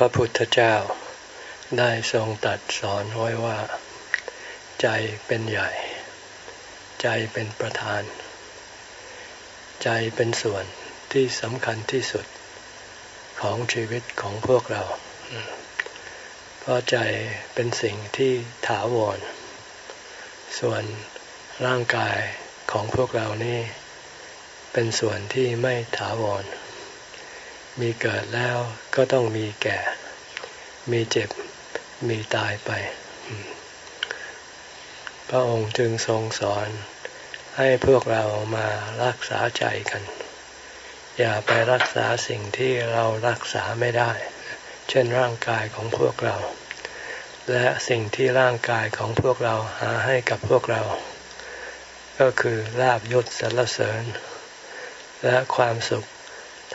พระพุทธเจ้าได้ทรงตัดสอนไว้ว่า ใจเป็นใหญ่ ใจเป็นประธาน ใจเป็นส่วนที่สำคัญที่สุดของชีวิตของพวกเรา เพราะใจเป็นสิ่งที่ถาวร ส่วนร่างกายของพวกเรานี่ เป็นส่วนที่ไม่ถาวร มีเกิดแล้วก็ต้องมีแก่ มีเจ็บ มีตายไป พระองค์จึงทรงสอนให้พวกเรามารักษาใจกัน อย่าไปรักษาสิ่งที่เรารักษาไม่ได้ เช่นร่างกายของพวกเรา และสิ่งที่ร่างกายของพวกเราหาให้กับพวกเรา ก็คือลาบยศสรรเสริญ และความสุข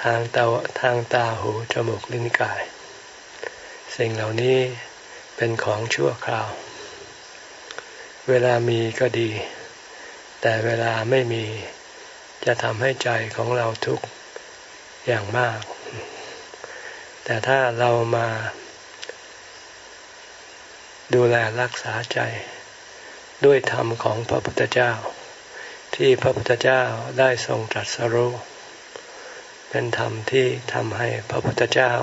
ทางตาทางตาหูจมูกลิ้นกาย สิ่งเหล่านี้เป็นของชั่วคราว เวลามีก็ดี แต่เวลาไม่มีจะทำให้ใจของเราทุกข์อย่างมาก แต่ถ้าเรามาดูแลรักษาใจด้วยธรรมของพระพุทธเจ้า ที่พระพุทธเจ้าได้ทรงตรัสรู้ เป็นธรรมที่ทำให้พระพุทธเจ้า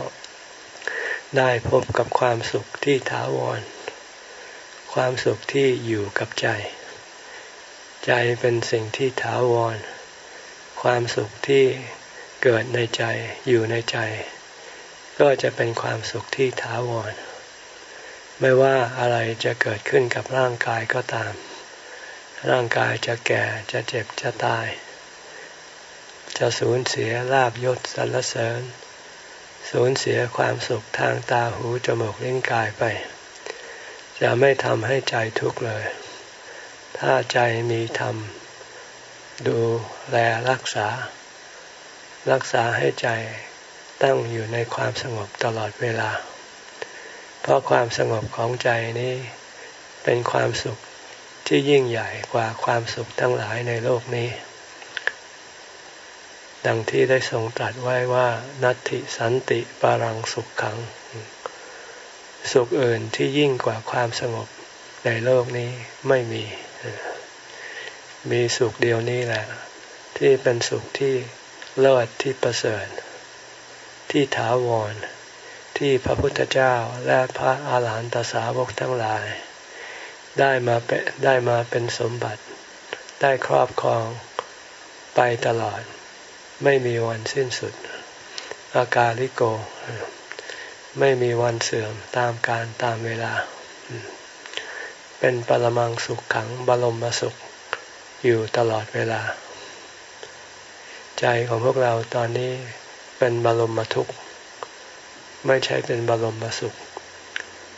ได้พบกับความสุขที่ถาวร ความสุขที่อยู่กับใจ ใจเป็นสิ่งที่ถาวร ความสุขที่เกิดในใจอยู่ในใจ ก็จะเป็นความสุขที่ถาวร ไม่ว่าอะไรจะเกิดขึ้นกับร่างกายก็ตาม ร่างกายจะแก่จะเจ็บจะตาย จะสูญเสียลาบยศสรรเสริญ สูญเสียความสุขทางตาหูจมูกลิ้นกายไป จะไม่ทำให้ใจทุกข์เลย ถ้าใจมีธรรม ดูแลรักษา รักษาให้ใจตั้งอยู่ในความสงบตลอดเวลา เพราะความสงบของใจนี้เป็นความสุขที่ยิ่งใหญ่กว่าความสุขทั้งหลายในโลกนี้ ดังที่ได้ทรงตรัสไว้ว่านัตติสันติปารังสุขขัง สุขอื่นที่ยิ่งกว่าความสงบในโลกนี้ไม่มี มีสุขเดียวนี้แหละ ที่เป็นสุขที่เลิศที่ประเสริฐ ที่ถาวร ที่พระพุทธเจ้าและพระอาหารหันตสาวกทั้งหลาย ได้มาเป็นได้มาเป็นสมบัติ ได้ครอบครองไปตลอด ไม่มีวันสิ้นสุด อากาลิโก ไม่มีวันเสื่อมตามการตามเวลา เป็นปรมังสุขขังบรมสุขอยู่ตลอดเวลา ใจของพวกเราตอนนี้เป็นบรมทุกข์ ไม่ใช่เป็นบรมสุข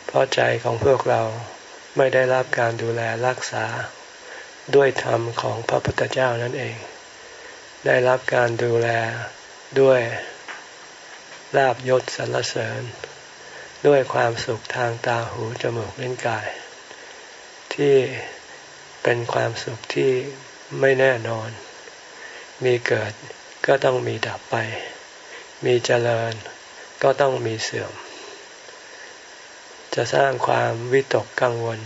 เพราะใจของพวกเราไม่ได้รับการดูแลรักษาด้วยธรรมของพระพุทธเจ้านั่นเอง ได้รับการดูแลด้วยลาบยศสรรเสริญ ด้วยความสุขทางตาหูจมูกลิ้นกาย ที่เป็นความสุขที่ไม่แน่นอน มีเกิดก็ต้องมีดับไป มีเจริญก็ต้องมีเสื่อม จะสร้างความวิตกกังวล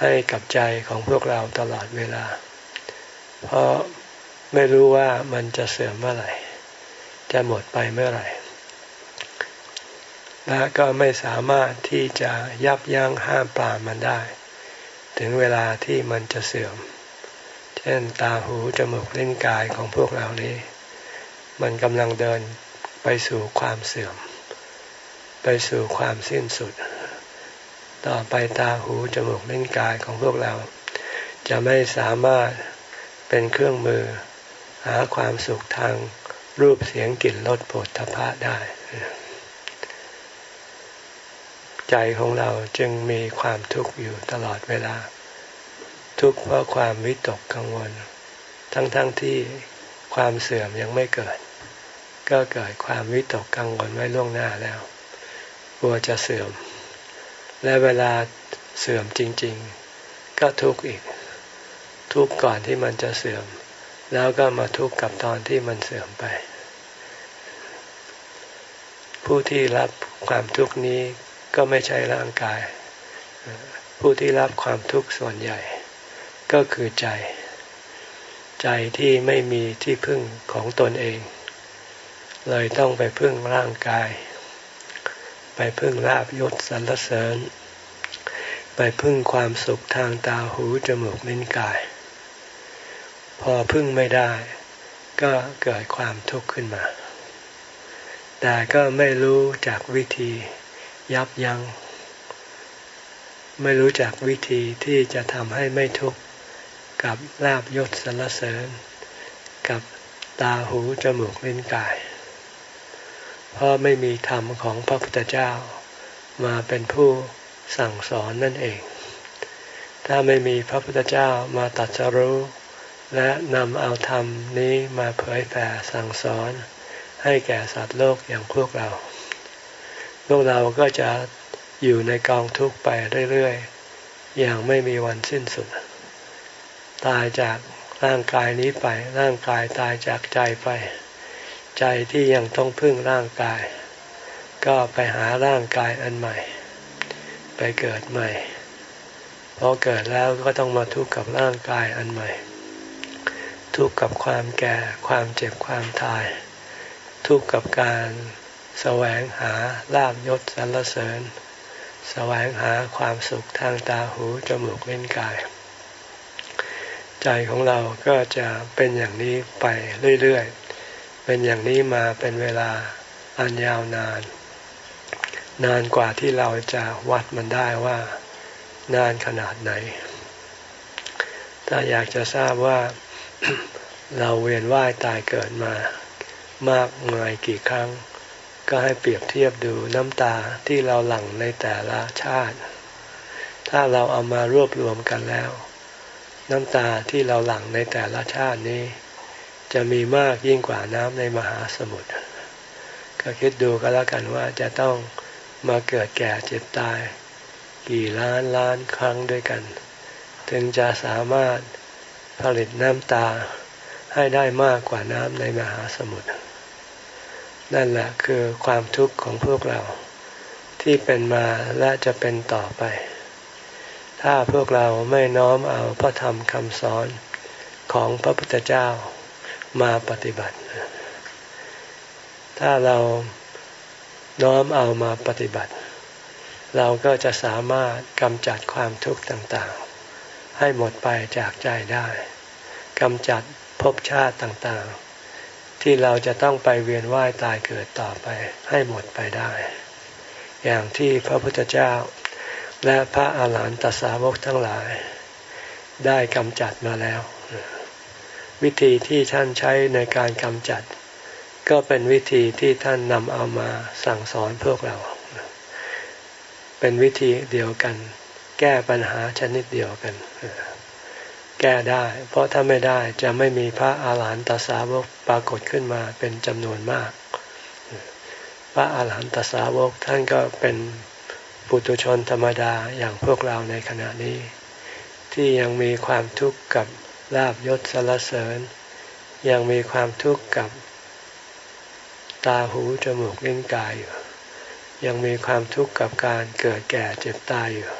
ให้กับใจของพวกเราตลอดเวลา เพราะ ไม่รู้ว่ามันจะเสื่อมเมื่อไหร่ จะหมดไปเมื่อไหร่ และก็ไม่สามารถที่จะยับยั้งห้ามปรามมันได้ ถึงเวลาที่มันจะเสื่อม เช่นตาหูจมูกเล่นกายของพวกเรานี้ มันกำลังเดินไปสู่ความเสื่อม ไปสู่ความสิ้นสุด ต่อไปตาหูจมูกเล่นกายของพวกเรา จะไม่สามารถเป็นเครื่องมือ หาความสุขทางรูปเสียงกลิ่นรสผลทพะได้ ใจของเราจึงมีความทุกข์อยู่ตลอดเวลา ทุกข์เพราะความวิตกกังวล ทั้งๆทที่ความเสื่อมยังไม่เกิด ก็เกิดความวิตกกังวลไว้ล่วงหน้าแล้วกลัวจะเสื่อม และเวลาเสื่อมจริง ๆ ก็ทุกข์อีก ทุกข์ก่อนที่มันจะเสื่อม แล้วก็มาทุกข์กับตอนที่มันเสื่อมไป ผู้ที่รับความทุกข์นี้ก็ไม่ใช่ร่างกาย ผู้ที่รับความทุกข์ส่วนใหญ่ ก็คือใจ ใจที่ไม่มีที่พึ่งของตนเอง เลยต้องไปพึ่งร่างกาย ไปพึ่งลาบยศสรรเสริญ ไปพึ่งความสุขทางตาหูจมูกลิ้นกาย อพึ่งไม่ได้ ก็เกิดความทุกข์ขึ้นมา แต่ก็ไม่รู้จักวิธียับยัง้ง ไม่รู้จักวิธีที่จะทำให้ไม่ทุกข์กับลาบยศสรรเสริญ กับตาหูจมูกลิ้นกาย เพราะไม่มีธรรมของพระพุทธเจ้า มาเป็นผู้สั่งสอนนั่นเอง ถ้าไม่มีพระพุทธเจ้ามาตัดสรู้ และนำเอาธรรมนี้มาเผยแผ่สั่งสอนให้แก่สัตว์โลกอย่างพวกเรา พวกเราก็จะอยู่ในกองทุกข์ไปเรื่อยๆ อย่างไม่มีวันสิ้นสุด ตายจากร่างกายนี้ไป ร่างกายตายจากใจไป ใจที่ยังต้องพึ่งร่างกาย ก็ไปหาร่างกายอันใหม่ ไปเกิดใหม่ พอเกิดแล้วก็ต้องมาทุกข์กับร่างกายอันใหม่ ทุกข์กับความแก่ความเจ็บความตาย ทุกข์กับการแสวงหาลาบยศสรรเสริญ แสวงหาความสุขทางตาหูจมูกเล่นกาย ใจของเราก็จะเป็นอย่างนี้ไปเรื่อยๆ เป็นอย่างนี้มาเป็นเวลาอันยาวนาน นานกว่าที่เราจะวัดมันได้ว่านานขนาดไหน ถ้าอยากจะทราบว่า เราเวียนว่ายตายเกิดมามากมายกี่ครั้ง ก็ให้เปรียบเทียบดูน้ำตาที่เราหลั่งในแต่ละชาติ ถ้าเราเอามารวบรวมกันแล้ว น้ำตาที่เราหลั่งในแต่ละชาตินี้ จะมีมากยิ่งกว่าน้ำในมหาสมุทรก็คิดดูก็แล้วกันว่าจะต้องมาเกิดแก่เจ็บตาย กี่ล้านล้านครั้งด้วยกัน ถึงจะสามารถ ผลิตน้ำตาให้ได้มากกว่าน้ำในมหาสมุทรนั่นแหละคือความทุกข์ของพวกเราที่เป็นมาและจะเป็นต่อไป ถ้าพวกเราไม่น้อมเอาพระธรรมคำสอนของพระพุทธเจ้ามาปฏิบัติ ถ้าเราน้อมเอามาปฏิบัติ เราก็จะสามารถกำจัดความทุกข์ต่างๆ ให้หมดไปจากใจได้กำจัดภพชาติต่างๆ ที่เราจะต้องไปเวียนว่ายตายเกิดต่อไปให้หมดไปได้ อย่างที่พระพุทธเจ้า และพระอาหารหันตสาวกทั้งหลาย ได้กำจัดมาแล้ว วิธีที่ท่านใช้ในการกำจัด ก็เป็นวิธีที่ท่านนำเอามาสั่งสอนพวกเรา เป็นวิธีเดียวกัน แก้ปัญหาชนิดเดียวกัน แก้ได้ เพราะถ้าไม่ได้จะไม่มีพระอาหารหันตสาวกปรากฏขึ้นมาเป็นจำนวนมาก พระอาหารหันตสาวกท่านก็เป็นปุถุชนธรรมดาอย่างพวกเราในขณะนี้ ที่ยังมีความทุกข์กับลาบยศสารเสริญ ยังมีความทุกข์กับตาหูจมูกลิ้นกายอยู่ยังมีความทุกข์กับการเกิดแก่เจ็บตายอยู่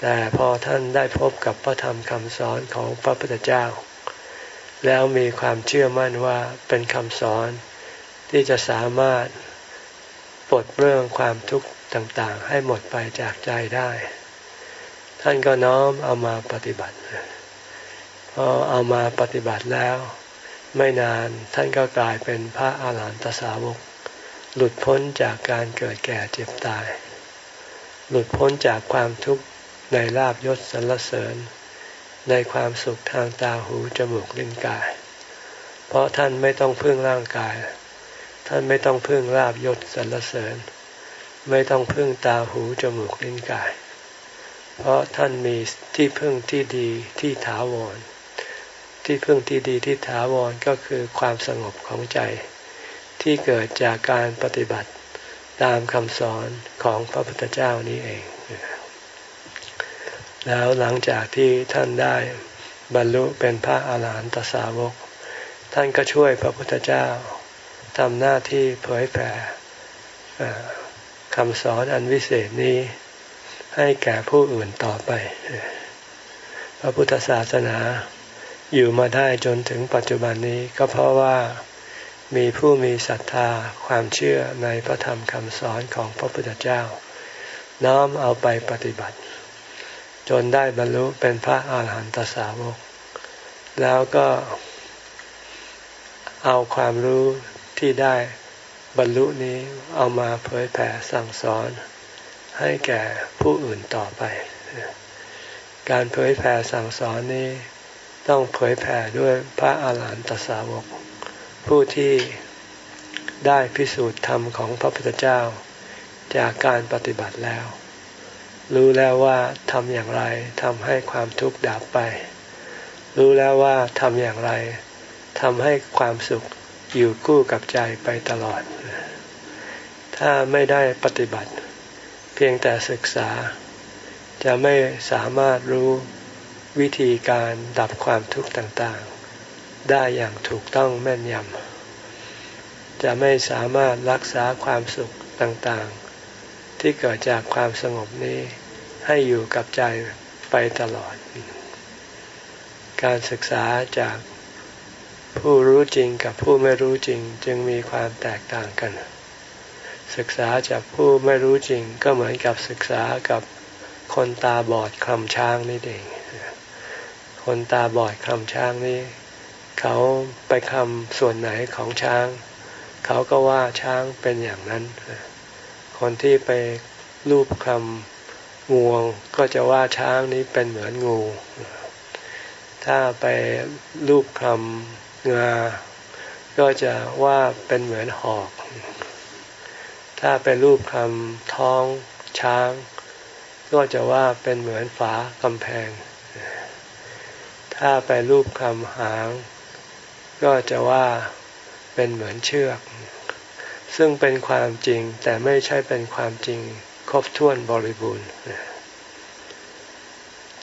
แต่พอท่านได้พบกับพระธรรมคำสอนของพระพุทธเจ้า แล้วมีความเชื่อมั่นว่าเป็นคำสอนที่จะสามารถปลดเรื่องความทุกข์ต่างๆ ให้หมดไปจากใจได้ ท่านก็น้อมเอามาปฏิบัติพอเอามาปฏิบัติแล้ว ไม่นานท่านก็กลายเป็นพระอาหารหันตสาวก หลุดพ้นจากการเกิดแก่เจ็บตาย หลุดพ้นจากความทุกข์ ในลาบยศสรรเสริญ ในความสุขทางตาหูจมูกลิ้นกาย เพราะท่านไม่ต้องพึ่งร่างกาย ท่านไม่ต้องพึ่งลาบยศสรรเสริญ ไม่ต้องพึ่งตาหูจมูกลิ้นกาย เพราะท่านมีที่พึ่งที่ดีที่ถาวร ที่พึ่งที่ดีที่ถาวรก็คือความสงบของใจ ที่เกิดจากการปฏิบัติตามคำสอนของพระพุทธเจ้านี้เอง แล้วหลังจากที่ท่านได้บรรลุเป็นพระอาหารหันตสาวก ท่านก็ช่วยพระพุทธเจ้าทำหน้าที่เผยแผ่คำสอนอันวิเศษนี้ให้แก่ผู้อื่นต่อไป พระพุทธศาสนาอยู่มาได้จนถึงปัจจุบันนี้ก็เพราะว่ามีผู้มีศรัทธาความเชื่อในพระธรรมคำสอนของพระพุทธเจ้า น้อมเอาไปปฏิบัติ จนได้บรรลุเป็นพระอาหารหันตสาวก แล้วก็เอาความรู้ที่ได้บรรลุนี้เอามาเผยแผ่สั่งสอนให้แก่ผู้อื่นต่อไป การเผยแผ่สั่งสอนนี้ต้องเผยแผ่ด้วยพระอาหารหันตสาวก ผู้ที่ได้พิสูจน์ธรรมของพระพุทธเจ้าจากการปฏิบัติแล้ว รู้แล้วว่าทำอย่างไรทำให้ความทุกข์ดับไป รู้แล้วว่าทำอย่างไรทำให้ความสุขอยู่คู่กับใจไปตลอด ถ้าไม่ได้ปฏิบัติ เพียงแต่ศึกษา จะไม่สามารถรู้วิธีการดับความทุกข์ต่างๆ ได้อย่างถูกต้องแม่นยำจะไม่สามารถรักษาความสุขต่างๆ ที่เกิดจากความสงบนี้ให้อยู่กับใจไปตลอด การศึกษาจากผู้รู้จริงกับผู้ไม่รู้จริงจึงมีความแตกต่างกัน ศึกษาจากผู้ไม่รู้จริงก็เหมือนกับศึกษากับคนตาบอดคลำช้างนี่เอง คนตาบอดคลำช้างนี่เขาไปคำส่วนไหนของช้าง เขาก็ว่าช้างเป็นอย่างนั้น คนที่ไปรูปคำงวงก็จะว่าช้างนี้เป็นเหมือนงู ถ้าไปรูปคำงา ก็จะว่าเป็นเหมือนหอก ถ้าไปรูปคำท้องช้าง ก็จะว่าเป็นเหมือนฝากำแพง ถ้าไปรูปคำหาง ก็จะว่าเป็นเหมือนเชือก ซึ่งเป็นความจริงแต่ไม่ใช่เป็นความจริงครบถ้วนบริบูรณ์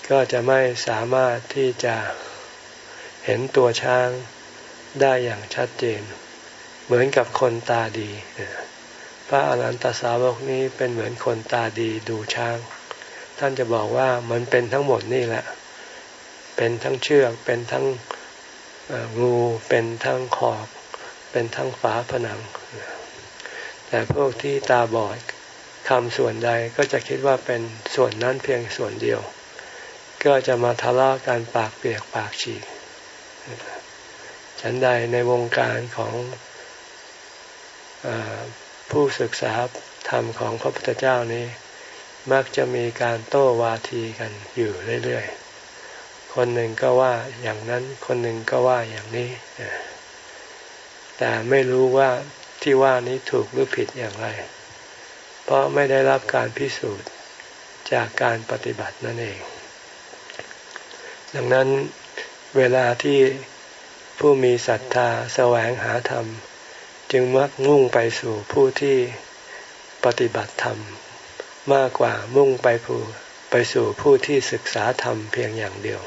ก็จะไม่สามารถที่จะเห็นตัวช้างได้อย่างชัดเจน เหมือนกับคนตาดีพระอรหันตสาวกนี้เป็นเหมือนคนตาดีดูช้าง ท่านจะบอกว่ามันเป็นทั้งหมดนี่แหละ เป็นทั้งเชือก เป็นทั้งงู เป็นทั้งขอบ เป็นทั้งฝาผนัง แต่พวกที่ตาบอดคำส่วนใดก็จะคิดว่าเป็นส่วนนั้นเพียงส่วนเดียว ก็จะมาทะเลาะกันปากเปียกปากฉีกฉันใดในวงการของอผู้ศึกษาธรรมของพระพุทธเจ้านี้ มักจะมีการโต้วาทีกันอยู่เรื่อยๆ คนหนึ่งก็ว่าอย่างนั้น คนหนึ่งก็ว่าอย่างนี้ แต่ไม่รู้ว่า ที่ว่านี้ถูกหรือผิดอย่างไร เพราะไม่ได้รับการพิสูจน์จากการปฏิบัตินั่นเอง ดังนั้นเวลาที่ผู้มีศรัทธาแสวงหาธรรม จึงมักมุ่งไปสู่ผู้ที่ปฏิบัติธรรม มากกว่ามุ่งไปผู้ไปสู่ผู้ที่ศึกษาธรรมเพียงอย่างเดียว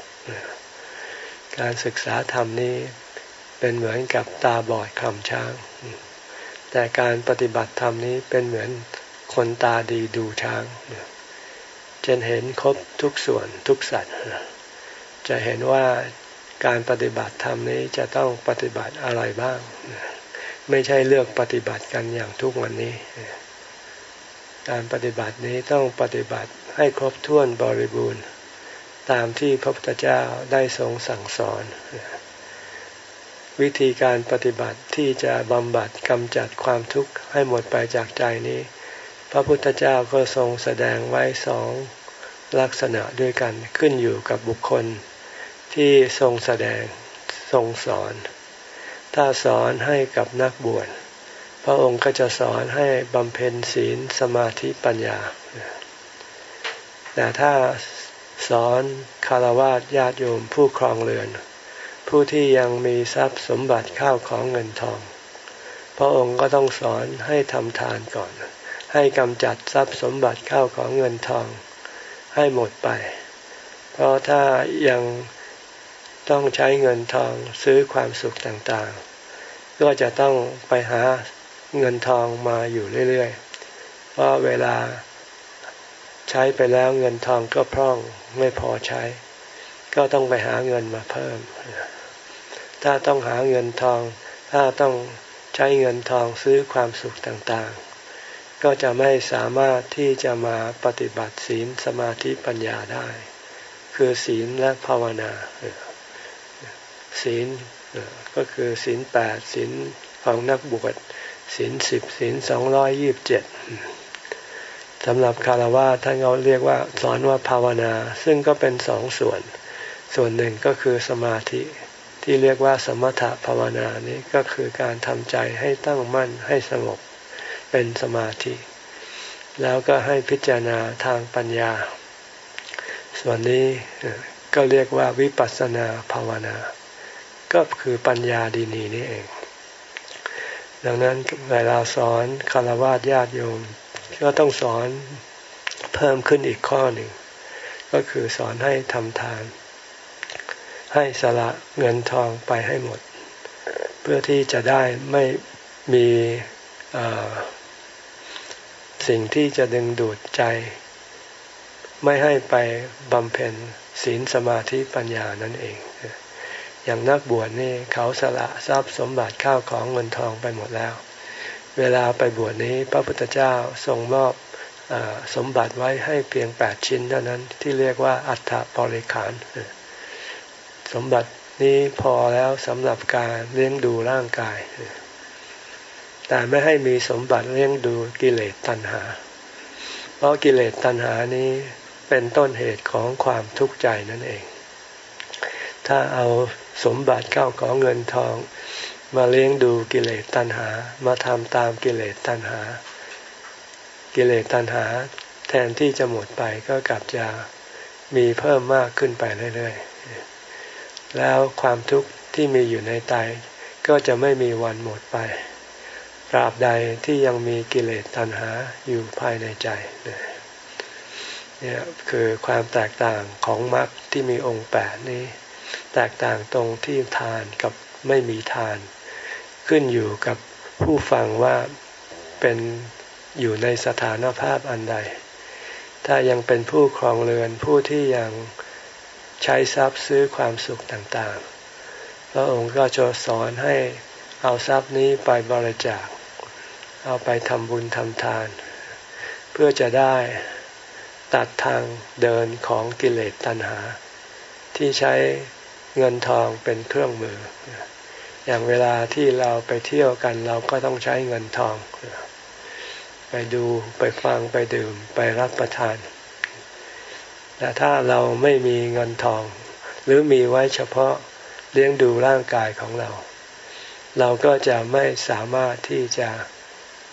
การศึกษาธรรมนี้เป็นเหมือนกับตาบอดคำช้าง แต่การปฏิบัติธรรมนี้เป็นเหมือนคนตาดีดูช้างจะเห็นครบทุกส่วนทุกสัตว์ จะเห็นว่าการปฏิบัติธรรมนี้จะต้องปฏิบัติอะไรบ้าง ไม่ใช่เลือกปฏิบัติกันอย่างทุกวันนี้ การปฏิบัตินี้ต้องปฏิบัติให้ครบถ้วนบริบูรณ์ ตามที่พระพุทธเจ้าได้ทรงสั่งสอน วิธีการปฏิบัติที่จะบำบัดกำจัดความทุกข์ให้หมดไปจากใจนี้ พระพุทธเจ้าก็ทรงแสดงไว้สองลักษณะด้วยกันขึ้นอยู่กับบุคคล ที่ทรงแสดงทรงสอน ถ้าสอนให้กับนักบวชพระองค์ก็จะสอนให้บำเพ็ญศีลสมาธิปัญญา แต่ถ้าสอนคารวะญาติโยมผู้ครองเรือน ผู้ที่ยังมีทรัพย์สมบัติข้าวของเงินทอง พระองค์ก็ต้องสอนให้ทำทานก่อน ให้กำจัดทรัพย์สมบัติข้าวของเงินทอง ให้หมดไป เพราะถ้ายังต้องใช้เงินทองซื้อความสุขต่างๆ ก็จะต้องไปหาเงินทองมาอยู่เรื่อยๆ เพราะเวลาใช้ไปแล้วเงินทองก็พร่องไม่พอใช้ ก็ต้องไปหาเงินมาเพิ่ม ถ้าต้องหาเงินทอง ถ้าต้องใช้เงินทองซื้อความสุขต่างๆ ก็จะไม่สามารถที่จะมาปฏิบัติศีลสมาธิปัญญาได้ คือศีลและภาวนาศีลก็คือศีลแปดศีลของนักบวชศีลสิบศีลสองร้อยยิบเจ็ดสำหรับคารวะท่านเขาเรียกว่าสอนว่าภาวนา ซึ่งก็เป็นสองส่วน ส่วนหนึ่งก็คือสมาธิ ที่เรียกว่าสมถภาวนานี้ก็คือการทำใจให้ตั้งมั่นให้สงบเป็นสมาธิ แล้วก็ให้พิจารณาทางปัญญา ส่วนนี้ก็เรียกว่าวิปัสสนาภาวนา ก็คือปัญญาดีนีนี่เอง ดังนั้นเวลาสอนคารวะญาติโยม ก็ต้องสอนเพิ่มขึ้นอีกข้อหนึ่ง ก็คือสอนให้ทำทาน ให้สละเงินทองไปให้หมด เพื่อที่จะได้ไม่มีสิ่งที่จะดึงดูดใจ ไม่ให้ไปบำเพ็ญศีลสมาธิปัญญานั่นเอง อย่างนักบวชนี่เขาสละทรัพย์สมบัติข้าวของเงินทองไปหมดแล้ว เวลาไปบวชนี้พระพุทธเจ้าทรงมอบสมบัติไว้ให้เพียงแปดชิ้นเท่านั้นที่เรียกว่าอัฏฐบริขาร สมบัตินี้พอแล้วสำหรับการเลี้ยงดูร่างกาย แต่ไม่ให้มีสมบัติเลี้ยงดูกิเลสตัณหา เพราะกิเลสตัณหานี้เป็นต้นเหตุของความทุกข์ใจนั่นเอง ถ้าเอาสมบัติเข้าของเงินทอง มาเลี้ยงดูกิเลสตัณหา มาทำตามกิเลสตัณหา กิเลสตัณหา แทนที่จะหมดไปก็กลับจะมีเพิ่มมากขึ้นไปเรื่อยๆ แล้วความทุกข์ที่มีอยู่ในใจก็จะไม่มีวันหมดไปตราบใดที่ยังมีกิเลสตัณหาอยู่ภายในใจเนี่ยคือความแตกต่างของมรรคที่มีองค์แปดนี้ แตกต่างตรงที่ทานกับไม่มีทาน ขึ้นอยู่กับผู้ฟังว่าเป็นอยู่ในสถานภาพอันใด ถ้ายังเป็นผู้ครองเรือนผู้ที่ยัง ใช้ทรัพย์ซื้อความสุขต่างๆ พระองค์ก็จะสอนให้เอาทรัพย์นี้ไปบริจาค เอาไปทำบุญทำทาน เพื่อจะได้ตัดทางเดินของกิเลสตัณหา ที่ใช้เงินทองเป็นเครื่องมือ อย่างเวลาที่เราไปเที่ยวกันเราก็ต้องใช้เงินทอง ไปดูไปฟังไปดื่มไปรับประทาน แต่ถ้าเราไม่มีเงินทอง หรือมีไว้เฉพาะเลี้ยงดูร่างกายของเรา เราก็จะไม่สามารถที่จะ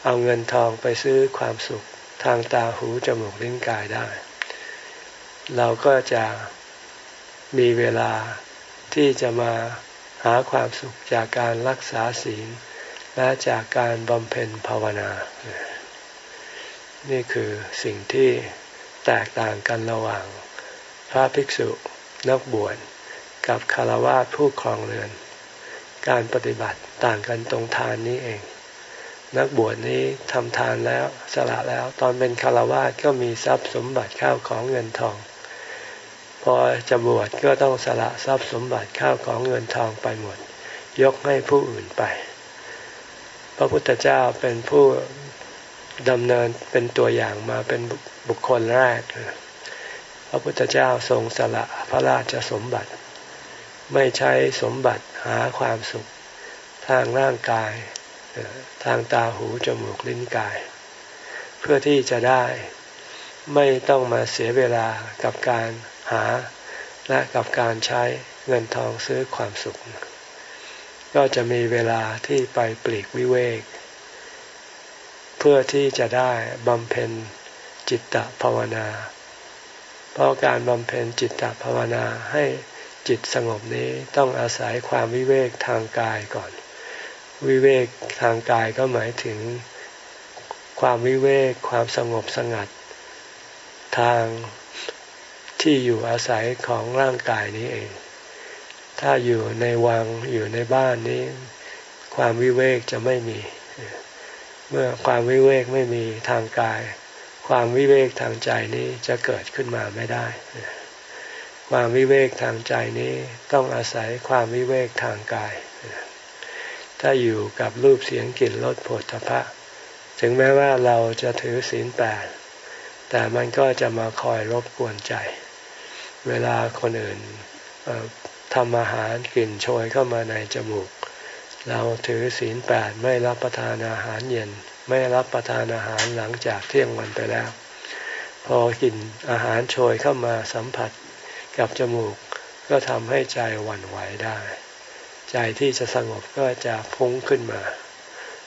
เอาเงินทองไปซื้อความสุขทางตาหูจมูกลิ้นกายได้ เราก็จะมีเวลาที่จะมาหาความสุขจากการรักษาศีล และจากการบำเพ็ญภาวนา นี่คือสิ่งที่ แตกต่างกันระหว่าง พระภิกษุนักบวชกับคารวะผู้ครองเรือน การปฏิบัติต่างกันตรงทานนี้เอง นักบวชนี้ทำทานแล้วสละแล้วตอนเป็นคารวะก็มีทรัพย์สมบัติข้าวของเงินทอง พอจะบวชก็ต้องสละทรัพย์สมบัติข้าวของเงินทองไปหมด ยกให้ผู้อื่นไป พระพุทธเจ้าเป็นผู้ ดำเนินเป็นตัวอย่างมาเป็นบุคคลแรก พระพุทธเจ้าทรงสละพระราชสมบัติ ไม่ใช้สมบัติหาความสุข ทางร่างกาย ทางตาหูจมูกลิ้นกาย เพื่อที่จะได้ไม่ต้องมาเสียเวลากับการหาและกับการใช้เงินทองซื้อความสุข ก็จะมีเวลาที่ไปปลีกวิเวก พื่อที่จะได้บำเพ็ญจิตตภาวนา เพราะการบำเพ็ญจิตตภาวนาให้จิตสงบนี้ต้องอาศัยความวิเวกทางกายก่อน วิเวกทางกายก็หมายถึงความวิเวกความสงบสงัด ทางที่อยู่อาศัยของร่างกายนี้เอง ถ้าอยู่ในวังอยู่ในบ้านนี้ ความวิเวกจะไม่มี เมื่อความวิเวกไม่มีทางกาย ความวิเวกทางใจนี้จะเกิดขึ้นมาไม่ได้ ความวิเวกทางใจนี้ต้องอาศัยความวิเวกทางกาย ถ้าอยู่กับรูปเสียงกลิ่นรสผลทพะถึงแม้ว่าเราจะถือศีลแปดแต่มันก็จะมาคอยรบกวนใจ เวลาคนอื่นทำอาหารกลิ่นโชยเข้ามาในจมูก เราถือศีลแปดไม่รับประทานอาหารเย็น ไม่รับประทานอาหารหลังจากเที่ยงวันไปแล้ว พอกินอาหารโชยเข้ามาสัมผัสกับจมูกก็ทำให้ใจหวั่นไหวได้ ใจที่จะสงบก็จะพุ่งขึ้นมา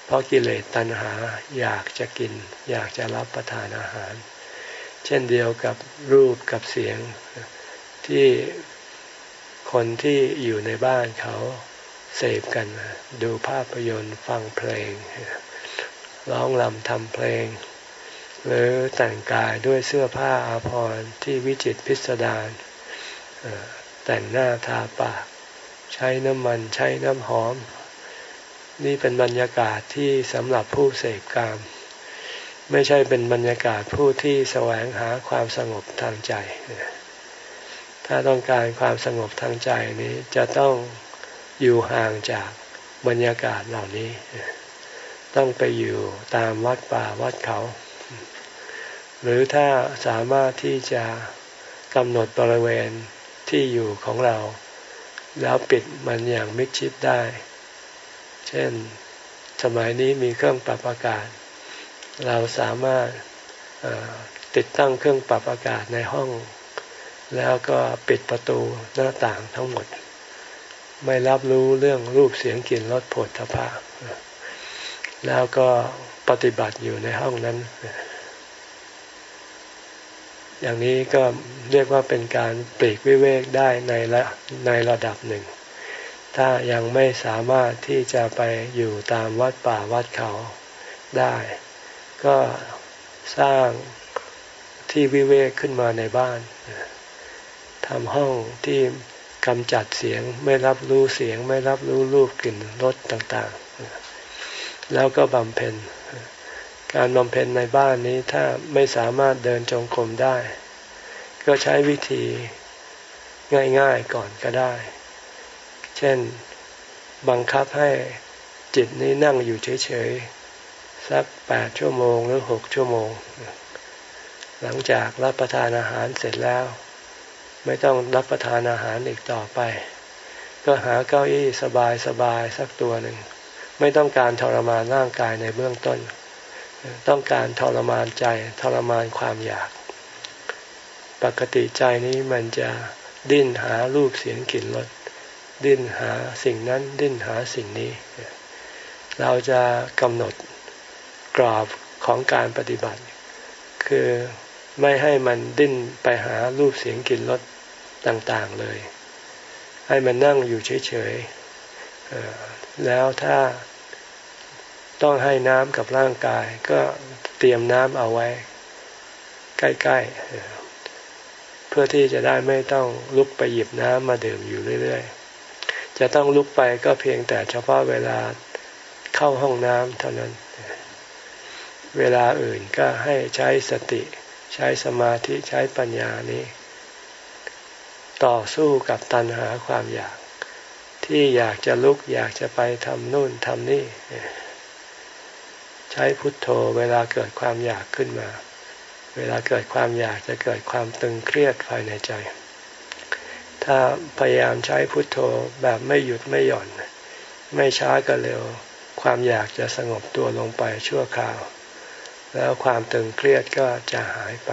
เพราะกิเลสตัณหาอยากจะกิน อยากจะรับประทานอาหาร เช่นเดียวกับรูปกับเสียงที่คนที่อยู่ในบ้านเขา เสพกัน ดูภาพยนตร์ฟังเพลง ร้องลำทำเพลง หรือแต่งกายด้วยเสื้อผ้าอาภรณ์ที่วิจิตพิสดารแต่งหน้าทาปาก ใช้น้ำมันใช้น้ำหอม นี่เป็นบรรยากาศที่สำหรับผู้เสพกาม ไม่ใช่เป็นบรรยากาศผู้ที่แสวงหาความสงบทางใจ ถ้าต้องการความสงบทางใจนี้จะต้อง อยู่ห่างจากบรรยากาศเหล่านี้ ต้องไปอยู่ตามวัดป่าวัดเขา หรือถ้าสามารถที่จะกำหนดบริเวณที่อยู่ของเรา แล้วปิดมันอย่างมิดชิดได้ เช่นสมัยนี้มีเครื่องปรับอากาศ เราสามารถติดตั้งเครื่องปรับอากาศในห้อง แล้วก็ปิดประตูหน้าต่างทั้งหมด ไม่รับรู้เรื่องรูปเสียงกลิ่นรสผลทพะแล้วก็ปฏิบัติอยู่ในห้องนั้น อย่างนี้ก็เรียกว่าเป็นการปลีกวิเวกได้ในระในระดับหนึ่ง ถ้ายังไม่สามารถที่จะไปอยู่ตามวัดป่าวัดเขาได้ ก็สร้างที่วิเวกขึ้นมาในบ้านทำห้องที่ กำจัดเสียงไม่รับรู้เสียง ไม่รับรู้รูปกลิ่นรสต่างๆ แล้วก็บำเพ็ญ การบำเพ็ญในบ้านนี้ถ้าไม่สามารถเดินจงกรมได้ ก็ใช้วิธีง่ายๆก่อนก็ได้ เช่นบังคับให้จิตนี้นั่งอยู่เฉยๆสักแปดชั่วโมงหรือหกชั่วโมง หลังจากรับประทานอาหารเสร็จแล้ว ไม่ต้องรับประทานอาหารอีกต่อไป ก็หาเก้าอี้สบายสบายสักตัวหนึ่ง ไม่ต้องการทรมานร่างกายในเบื้องต้น ต้องการทรมานใจทรมานความอยาก ปกติใจนี้มันจะดิ้นหารูปเสียงกลิ่นรสดิ้นหาสิ่งนั้นดิ้นหาสิ่งนี้ เราจะกำหนดกรอบของการปฏิบัติ คือไม่ให้มันดิ้นไปหารูปเสียงกลิ่นรส ต่างๆเลย ให้มันนั่งอยู่เฉยๆแล้วถ้าต้องให้น้ำกับร่างกาย ก็เตรียมน้ำเอาไว้ ใกล้ๆ เพื่อที่จะได้ไม่ต้องลุกไปหยิบน้ำมาดื่มอยู่เรื่อยๆ จะต้องลุกไปก็เพียงแต่เฉพาะเวลาเข้าห้องน้ำเท่านั้น เวลาอื่นก็ให้ใช้สติ ใช้สมาธิใช้ปัญญานี้ ต่อสู้กับตัณหาความอยาก ที่อยากจะลุกอยากจะไปทำนู่นทำนี่ ใช้พุทโธเวลาเกิดความอยากขึ้นมา เวลาเกิดความอยากจะเกิดความตึงเครียดภายในใจ ถ้าพยายามใช้พุทโธแบบไม่หยุดไม่หย่อน ไม่ช้าก็เร็ว ความอยากจะสงบตัวลงไปชั่วคราว แล้วความตึงเครียดก็จะหายไป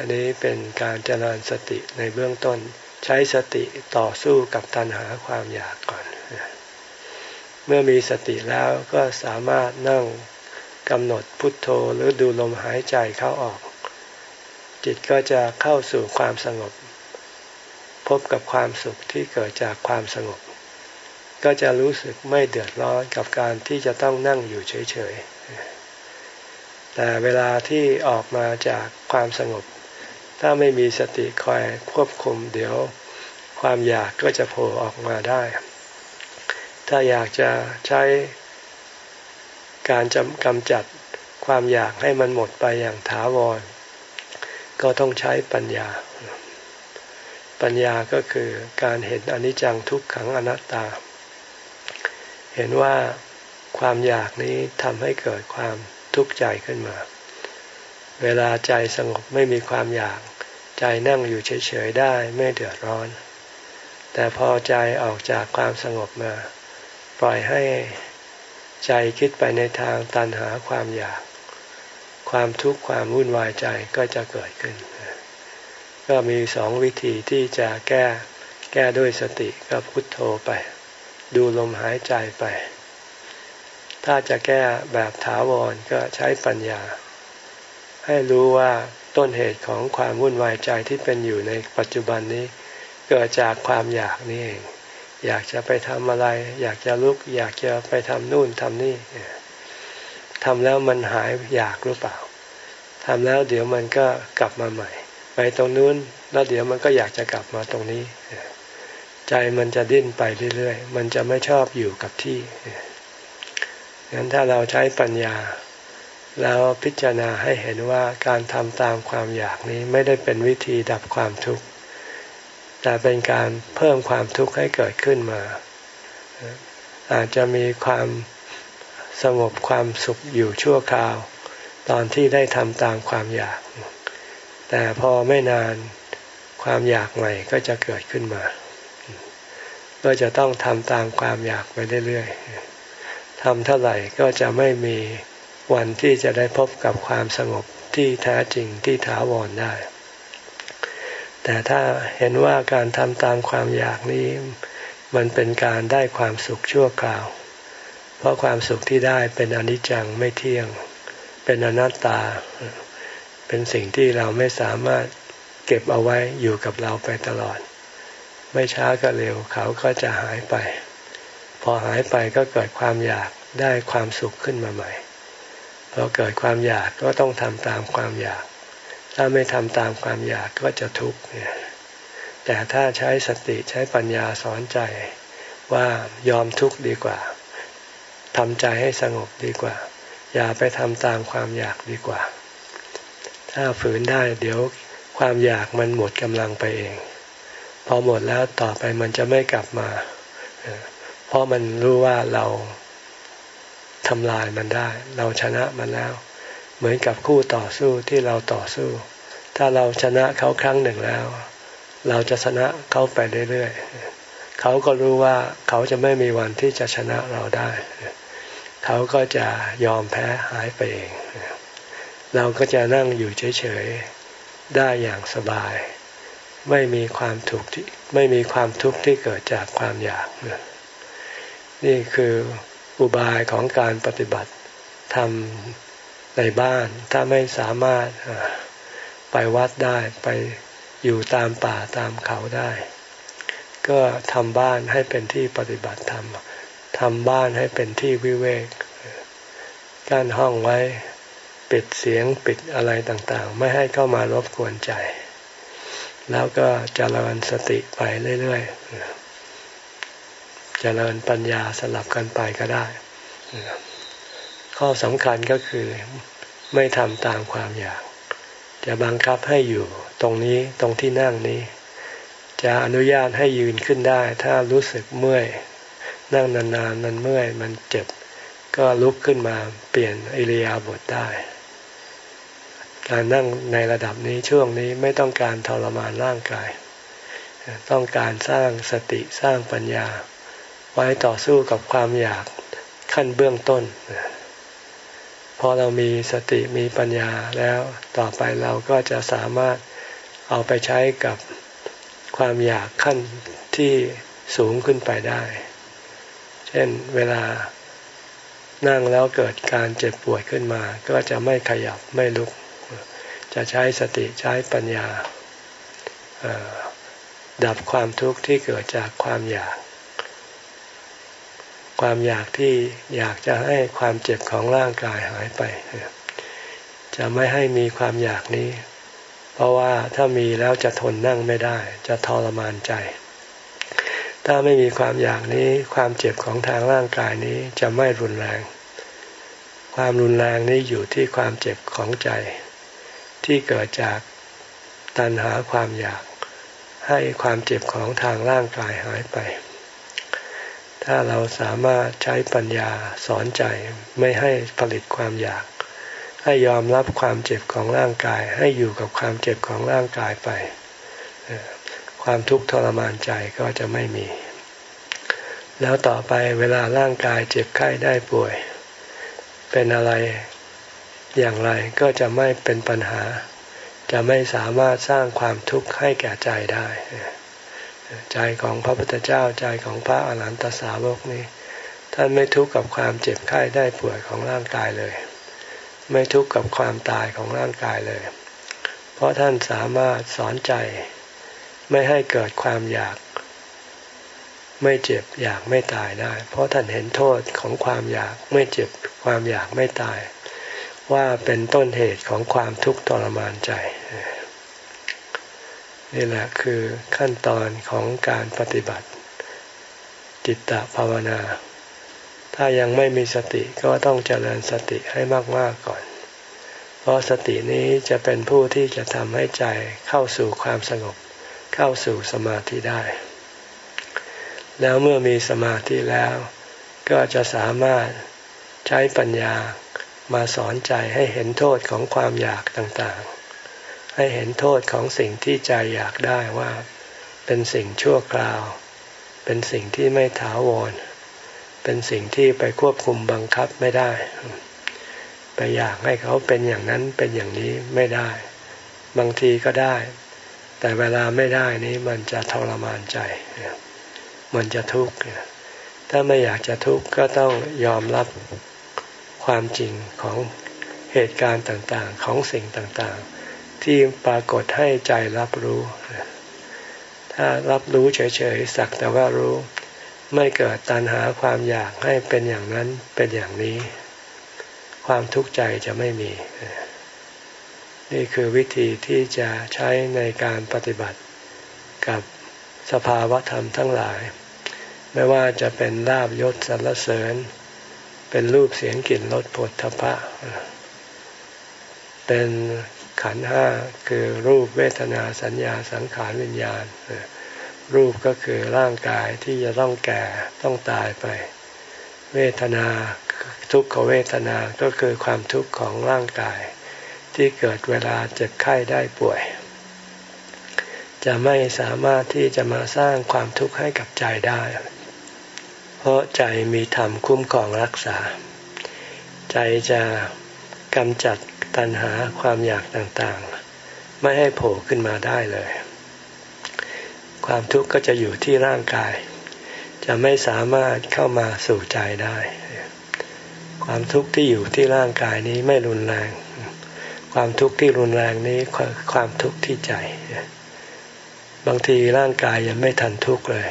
อันนี้เป็นการเจริญสติในเบื้องต้น ใช้สติต่อสู้กับตัณหาความอยากก่อน เมื่อมีสติแล้วก็สามารถนั่งกำหนดพุทโธหรือดูลมหายใจเข้าออก จิตก็จะเข้าสู่ความสงบ พบกับความสุขที่เกิดจากความสงบ ก็จะรู้สึกไม่เดือดร้อนกับการที่จะต้องนั่งอยู่เฉยๆแต่เวลาที่ออกมาจากความสงบ ถ้าไม่มีสติคอยควบคุมเดี๋ยวความอยากก็จะโผล่ออกมาได้ ถ้าอยากจะใช้การจำกำจัดความอยากให้มันหมดไปอย่างถาวร ก็ต้องใช้ปัญญา ปัญญาก็คือการเห็นอนิจจังทุกขังอนัตตา เห็นว่าความอยากนี้ทำให้เกิดความทุกข์ใจขึ้นมา เวลาใจสงบไม่มีความอยาก ใจนั่งอยู่เฉยๆได้ไม่เดือดร้อน แต่พอใจออกจากความสงบมา ปล่อยให้ใจคิดไปในทางตันหาความอยาก ความทุกข์ความวุ่นวายใจก็จะเกิดขึ้น ก็มีสองวิธีที่จะแก้แก้ด้วยสติก็พุทโธไป ดูลมหายใจไป ถ้าจะแก้แบบถาวรก็ใช้ปัญญา ให้รู้ว่าต้นเหตุของความวุ่นวายใจที่เป็นอยู่ในปัจจุบันนี้ เกิดจากความอยากนี่เอง อยากจะไปทำอะไร อยากจะลุก อยากจะไปทำนู่นทำนี่ทำแล้วมันหายอยากหรือเปล่าทำแล้วเดี๋ยวมันก็กลับมาใหม่ ไปตรงนู้นแล้วเดี๋ยวมันก็อยากจะกลับมาตรงนี้ ใจมันจะดิ้นไปเรื่อยๆ มันจะไม่ชอบอยู่กับที่งั้นถ้าเราใช้ปัญญา แล้วพิจารณาให้เห็นว่าการทำตามความอยากนี้ไม่ได้เป็นวิธีดับความทุกข์ แต่เป็นการเพิ่มความทุกข์ให้เกิดขึ้นมา อาจจะมีความสงบความสุขอยู่ชั่วคราว ตอนที่ได้ทำตามความอยาก แต่พอไม่นานความอยากใหม่ก็จะเกิดขึ้นมา ก็จะต้องทำตามความอยากไปเรื่อยๆทำเท่าไหร่ก็จะไม่มี วันที่จะได้พบกับความสงบที่แท้จริงที่ถาวรได้ แต่ถ้าเห็นว่าการทำตามความอยากนี้ มันเป็นการได้ความสุขชั่วคราว เพราะความสุขที่ได้เป็นอนิจจังไม่เที่ยง เป็นอนัตตา เป็นสิ่งที่เราไม่สามารถเก็บเอาไว้อยู่กับเราไปตลอด ไม่ช้าก็เร็วเขาก็จะหายไป พอหายไปก็เกิดความอยากได้ความสุขขึ้นมาใหม่ พอเกิดความอยากก็ต้องทำตามความอยาก ถ้าไม่ทำตามความอยากก็จะทุกข์เนี่ยแต่ถ้าใช้สติใช้ปัญญาสอนใจว่ายอมทุกข์ดีกว่าทำใจให้สงบดีกว่า อย่าไปทำตามความอยากดีกว่า ถ้าฝืนได้เดี๋ยวความอยากมันหมดกำลังไปเอง พอหมดแล้วต่อไปมันจะไม่กลับมา เพราะมันรู้ว่าเรา ทำลายมันได้ เราชนะมันแล้ว เหมือนกับคู่ต่อสู้ที่เราต่อสู้ ถ้าเราชนะเขาครั้งหนึ่งแล้ว เราจะชนะเขาไปเรื่อยๆเขาก็รู้ว่าเขาจะไม่มีวันที่จะชนะเราได้ เขาก็จะยอมแพ้หายไปเอง เราก็จะนั่งอยู่เฉยๆได้อย่างสบาย ไม่มีความทุกข์ที่ไม่มีความทุกข์ที่เกิดจากความอยาก นี่คือ อุบายของการปฏิบัติทำในบ้าน ถ้าไม่สามารถไปวัดได้ไปอยู่ตามป่าตามเขาได้ ก็ทำบ้านให้เป็นที่ปฏิบัติธรรมทำบ้านให้เป็นที่วิเวกกั้นห้องไว้ปิดเสียงปิดอะไรต่างๆ ไม่ให้เข้ามารบกวนใจ แล้วก็เจริญสติไปเรื่อยๆ เจริญปัญญาสลับกันไปก็ได้ ข้อสำคัญก็คือไม่ทำตามความอยาก จะบังคับให้อยู่ตรงนี้ตรงที่นั่งนี้ จะอนุญาตให้ยืนขึ้นได้ ถ้ารู้สึกเมื่อย นั่งนานๆมันเมื่อยมันเจ็บ ก็ลุกขึ้นมาเปลี่ยนอิริยาบถได้ การนั่งในระดับนี้ช่วงนี้ไม่ต้องการทรมานร่างกาย ต้องการสร้างสติสร้างปัญญา ไว้ต่อสู้กับความอยากขั้นเบื้องต้น พอเรามีสติมีปัญญาแล้วต่อไปเราก็จะสามารถเอาไปใช้กับความอยากขั้นที่สูงขึ้นไปได้ เช่นเวลานั่งแล้วเกิดการเจ็บปวดขึ้นมา ก็จะไม่ขยับไม่ลุก จะใช้สติใช้ปัญญาดับความทุกข์ที่เกิดจากความอยาก ความอยากที่อยากจะให้ความเจ็บของร่างกายหายไป จะไม่ให้มีความอยากนี้ เพราะว่าถ้ามีแล้วจะทนนั่งไม่ได้ จะทรมานใจ ถ้าไม่มีความอยากนี้ ความเจ็บของทางร่างกายนี้จะไม่รุนแรง ความรุนแรงนี้อยู่ที่ความเจ็บของใจ ที่เกิดจากตัณหาความอยากให้ความเจ็บของทางร่างกายหายไป ถ้าเราสามารถใช้ปัญญาสอนใจไม่ให้ผลิตความอยาก ให้ยอมรับความเจ็บของร่างกาย ให้อยู่กับความเจ็บของร่างกายไป ความทุกข์ทรมานใจก็จะไม่มี แล้วต่อไปเวลาร่างกายเจ็บไข้ได้ป่วย เป็นอะไรอย่างไรก็จะไม่เป็นปัญหา จะไม่สามารถสร้างความทุกข์ให้แก่ใจได้ ใจของพระพุทธเจ้าใจของพระอรหันตสาวกนี้ ท่านไม่ทุกข์กับความเจ็บไข้ได้ป่วยของร่างกายเลย ไม่ทุกข์กับความตายของร่างกายเลย เพราะท่านสามารถสอนใจ ไม่ให้เกิดความอยาก ไม่เจ็บอยากไม่ตายได้ เพราะท่านเห็นโทษของความอยากไม่เจ็บความอยากไม่ตาย ว่าเป็นต้นเหตุของความทุกข์ทรมานใจ นี่แหละคือขั้นตอนของการปฏิบัติ จิตตภาวนา ถ้ายังไม่มีสติก็ต้องเจริญสติให้มาก ๆ ก่อน เพราะสตินี้จะเป็นผู้ที่จะทำให้ใจเข้าสู่ความสงบ เข้าสู่สมาธิได้ แล้วเมื่อมีสมาธิแล้ว ก็จะสามารถใช้ปัญญามาสอนใจให้เห็นโทษของความอยากต่างๆ ให้เห็นโทษของสิ่งที่ใจอยากได้ว่า เป็นสิ่งชั่วคราว เป็นสิ่งที่ไม่ถาวร เป็นสิ่งที่ไปควบคุมบังคับไม่ได้ ไปอยากให้เขาเป็นอย่างนั้นเป็นอย่างนี้ไม่ได้ บางทีก็ได้ แต่เวลาไม่ได้นี้มันจะทรมานใจ มันจะทุกข์ถ้าไม่อยากจะทุกข์ก็ต้องยอมรับความจริงของเหตุการณ์ต่างๆ ของสิ่งต่างๆ ที่ปรากฏให้ใจรับรู้ ถ้ารับรู้เฉยๆสักแต่ว่ารู้ ไม่เกิดตัณหาความอยากให้เป็นอย่างนั้นเป็นอย่างนี้ ความทุกข์ใจจะไม่มี นี่คือวิธีที่จะใช้ในการปฏิบัติกับสภาวะธรรมทั้งหลาย ไม่ว่าจะเป็นลาบยศสรรเสริญ เป็นรูปเสียงกลิ่นรสผลทพะ เป็น ขันห้าคือรูปเวทนาสัญญาสังขารวิญญาณ รูปก็คือร่างกายที่จะต้องแก่ต้องตายไป เวทนาทุกขเวทนาก็คือความทุกข์ของร่างกาย ที่เกิดเวลาเจ็บไข้ได้ป่วย จะไม่สามารถที่จะมาสร้างความทุกข์ให้กับใจได้ เพราะใจมีธรรมคุ้มครองรักษา ใจจะกำจัด ตัณหาความอยากต่างๆ ไม่ให้โผล่ขึ้นมาได้เลย ความทุกข์ก็จะอยู่ที่ร่างกาย จะไม่สามารถเข้ามาสู่ใจได้ ความทุกข์ที่อยู่ที่ร่างกายนี้ไม่รุนแรง ความทุกข์ที่รุนแรงนี้ความทุกข์ที่ใจ บางทีร่างกายยังไม่ทันทุกข์เลย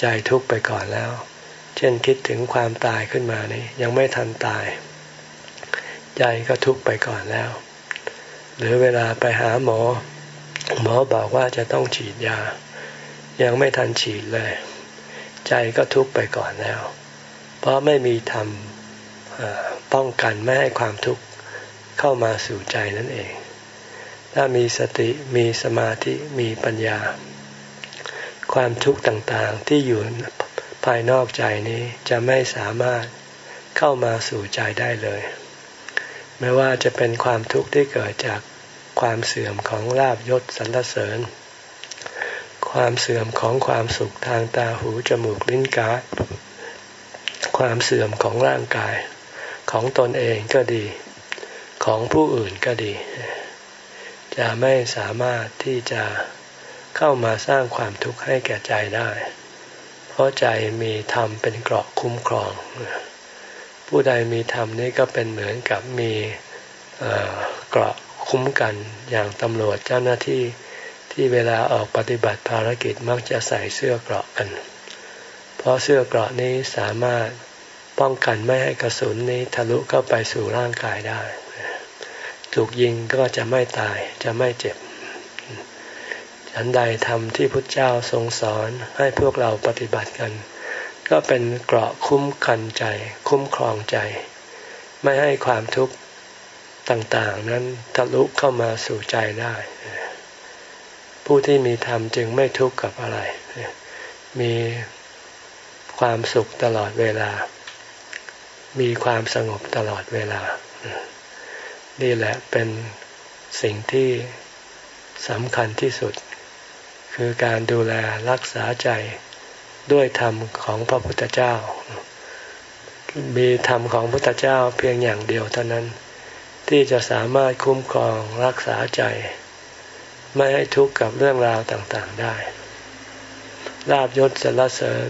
ใจทุกข์ไปก่อนแล้ว เช่นคิดถึงความตายขึ้นมานี่ยังไม่ทันตาย ใจก็ทุกไปก่อนแล้ว หรือเวลาไปหาหมอ หมอบอกว่าจะต้องฉีดยา ยังไม่ทันฉีดเลย ใจก็ทุกไปก่อนแล้ว เพราะไม่มีธรรมป้องกันไม่ให้ความทุกข์เข้ามาสู่ใจนั่นเอง ถ้ามีสติมีสมาธิมีปัญญา ความทุกข์ต่างๆที่อยู่ภายนอกใจนี้จะไม่สามารถเข้ามาสู่ใจได้เลย ไม่ว่าจะเป็นความทุกข์ที่เกิดจากความเสื่อมของลาบยศสรรเสริญ ความเสื่อมของความสุขทางตาหูจมูกลิ้นกายความเสื่อมของร่างกายของตนเองก็ดี ของผู้อื่นก็ดี จะไม่สามารถที่จะเข้ามาสร้างความทุกข์ให้แก่ใจได้ เพราะใจมีธรรมเป็นเกราะคุ้มครอง ผู้ใดมีธรรมนี่ก็เป็นเหมือนกับมีเกราะคุ้มกันอย่างตำรวจเจ้าหน้าที่ที่เวลาออกปฏิบัติภารกิจมักจะใส่เสื้อเกราะกัน เพราะเสื้อเกราะนี้สามารถป้องกันไม่ให้กระสุนนี้ทะลุเข้าไปสู่ร่างกายได้ ถูกยิงก็จะไม่ตายจะไม่เจ็บ ฉันใดธรรมที่พุทธเจ้าทรงสอนให้พวกเราปฏิบัติกัน ก็เป็นเกราะคุ้มกันใจ คุ้มครองใจ ไม่ให้ความทุกข์ต่างๆ นั้นทะลุเข้ามาสู่ใจได้ ผู้ที่มีธรรมจึงไม่ทุกข์กับอะไร มีความสุขตลอดเวลา มีความสงบตลอดเวลา นี่แหละเป็นสิ่งที่สำคัญที่สุด คือการดูแลรักษาใจ ด้วยธรรมของพระพุทธเจ้า มีธรรมของพระพุทธเจ้าเพียงอย่างเดียวเท่านั้น ที่จะสามารถคุ้มครองรักษาใจ ไม่ให้ทุกข์กับเรื่องราวต่างๆได้ลาบยศสรรเสริญ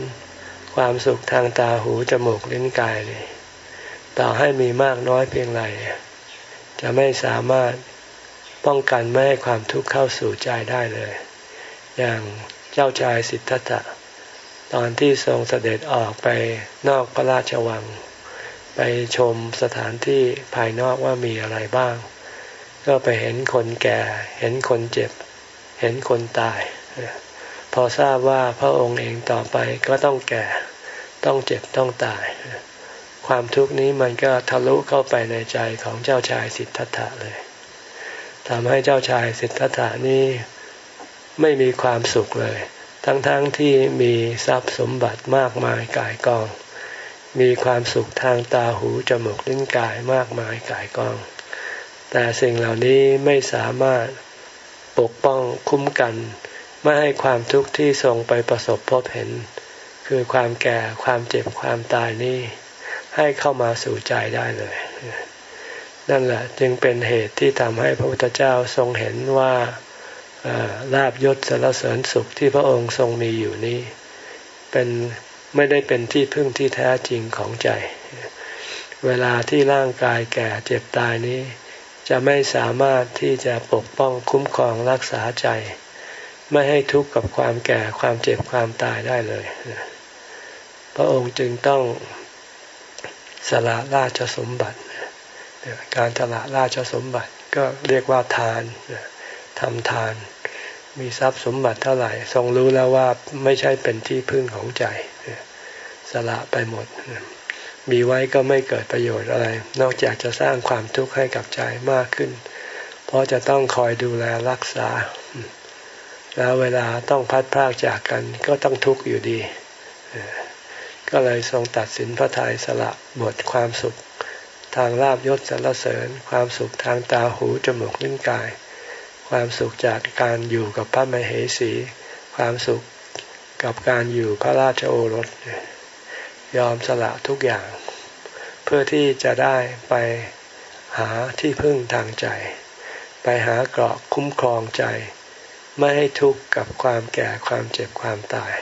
ความสุขทางตาหูจมูกลิ้นกายเลยต่อให้มีมากน้อยเพียงไรจะไม่สามารถป้องกันไม่ให้ความทุกข์เข้าสู่ใจได้เลย อย่างเจ้าชายสิทธัตถะ ตอนที่ทรงเสด็จออกไปนอกพระราชวัง ไปชมสถานที่ภายนอกว่ามีอะไรบ้าง ก็ไปเห็นคนแก่ เห็นคนเจ็บ เห็นคนตาย พอทราบว่าพระองค์เองต่อไปก็ต้องแก่ต้องเจ็บต้องตาย ความทุกข์นี้มันก็ทะลุเข้าไปในใจของเจ้าชายสิทธัตถะเลยทำให้เจ้าชายสิทธัตถานี้ไม่มีความสุขเลย ทั้งๆทที่มีทรัพย์สมบัติมากมายกายกอง มีความสุขทางตาหูจมูกลิ้นกายมากมายกายกอง แต่สิ่งเหล่านี้ไม่สามารถปกป้องคุ้มกัน ไม่ให้ความทุกข์ที่ทรงไปประสบพบเห็น คือความแก่ความเจ็บความตายนี้ ให้เข้ามาสู่ใจได้เลย นั่นแหละจึงเป็นเหตุที่ทำให้พระพุทธเจ้าทรงเห็นว่า ลาบยศสารเสริญสุขที่พระองค์ทรงมีอยู่นี้ เป็นไม่ได้เป็นที่พึ่งที่แท้จริงของใจ เวลาที่ร่างกายแก่เจ็บตายนี้ จะไม่สามารถที่จะปกป้องคุ้มครองรักษาใจ ไม่ให้ทุกข์กับความแก่ความเจ็บความตายได้เลย พระองค์จึงต้องสละราชสมบัติ การตละราชสมบัติก็เรียกว่าทานทำทาน มีทรัพย์สมบัติเท่าไหร่ ทรงรู้แล้วว่าไม่ใช่เป็นที่พึ่งของใจ สละไปหมด มีไว้ก็ไม่เกิดประโยชน์อะไร นอกจากจะสร้างความทุกข์ให้กับใจมากขึ้น เพราะจะต้องคอยดูแลรักษา แล้วเวลาต้องพัดพรากจากกันก็ต้องทุกข์อยู่ดี ก็เลยทรงตัดสินพระทัยสละบทความสุข ทางลาบยศสรรเสริญ ความสุขทางตาหูจมูกลิ้นกาย ความสุขจากการอยู่กับพระมเหสี ความสุขกับการอยู่พระราชโอรส ยอมสละทุกอย่าง เพื่อที่จะได้ไปหาที่พึ่งทางใจ ไปหาเกราะคุ้มครองใจ ไม่ให้ทุกข์กับความแก่ความเจ็บความตาย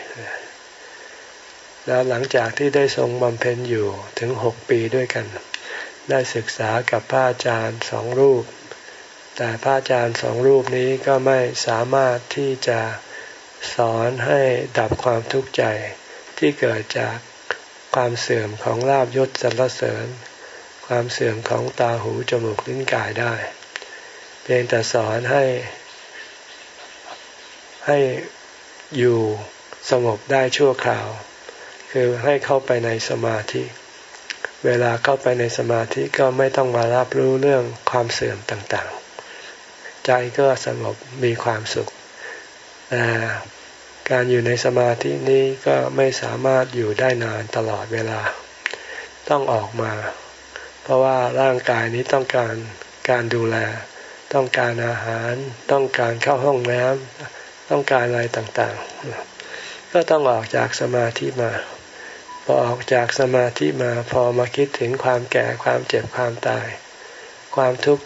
แล้วหลังจากที่ได้ทรงบำเพ็ญอยู่ถึงหกปีด้วยกัน ได้ศึกษากับพระอาจารย์สองรูป แต่พระอาจารย์สองรูปนี้ก็ไม่สามารถที่จะสอนให้ดับความทุกข์ใจที่เกิดจากความเสื่อมของลาบยศสรรเสริญ ความเสื่อมของตาหูจมูกลิ้นกายได้ เพียงแต่สอนให้ ให้อยู่สงบได้ชั่วคราว คือให้เข้าไปในสมาธิ เวลาเข้าไปในสมาธิก็ไม่ต้องมารับรู้เรื่องความเสื่อมต่างๆ ใจก็สงบมีความสุขแต่การอยู่ในสมาธินี้ก็ไม่สามารถอยู่ได้นานตลอดเวลา ต้องออกมา เพราะว่าร่างกายนี้ต้องการการดูแล ต้องการอาหาร ต้องการเข้าห้องน้ำต้องการอะไรต่างๆ ก็ต้องออกจากสมาธิมาพอออกจากสมาธิมาพอมาคิดถึงความแก่ความเจ็บความตาย ความทุกข์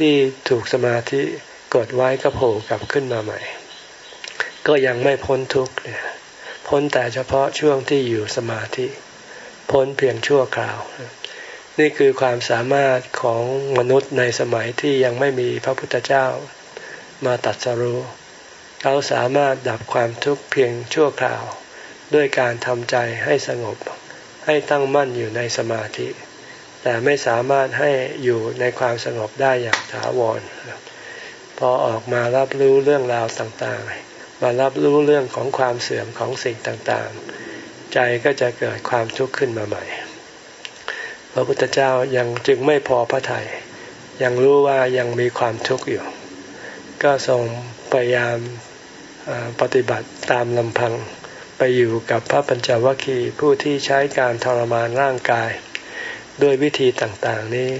ที่ถูกสมาธิกดไว้ก็โผล่กลับขึ้นมาใหม่ ก็ยังไม่พ้นทุกข์เนี่ยพ้นแต่เฉพาะช่วงที่อยู่สมาธิ พ้นเพียงชั่วคราว นี่คือความสามารถของมนุษย์ในสมัยที่ยังไม่มีพระพุทธเจ้ามาตัดสรู้เขาสามารถดับความทุกข์เพียงชั่วคราว ด้วยการทำใจให้สงบ ให้ตั้งมั่นอยู่ในสมาธิ แต่ไม่สามารถให้อยู่ในความสงบได้อย่างถาวร พอออกมารับรู้เรื่องราวต่างๆ มารับรู้เรื่องของความเสื่อมของสิ่งต่างๆ ใจก็จะเกิดความทุกข์ขึ้นมาใหม่ พระพุทธเจ้ายังจึงไม่พอพระทยัยยังรู้ว่ายังมีความทุกข์อยู่ ก็ทรงพยายามปฏิบัติตามลำพังไปอยู่กับพระปัญจวัคคีย์ผู้ที่ใช้การทรมานร่างกาย ด้วยวิธีต่างๆนี้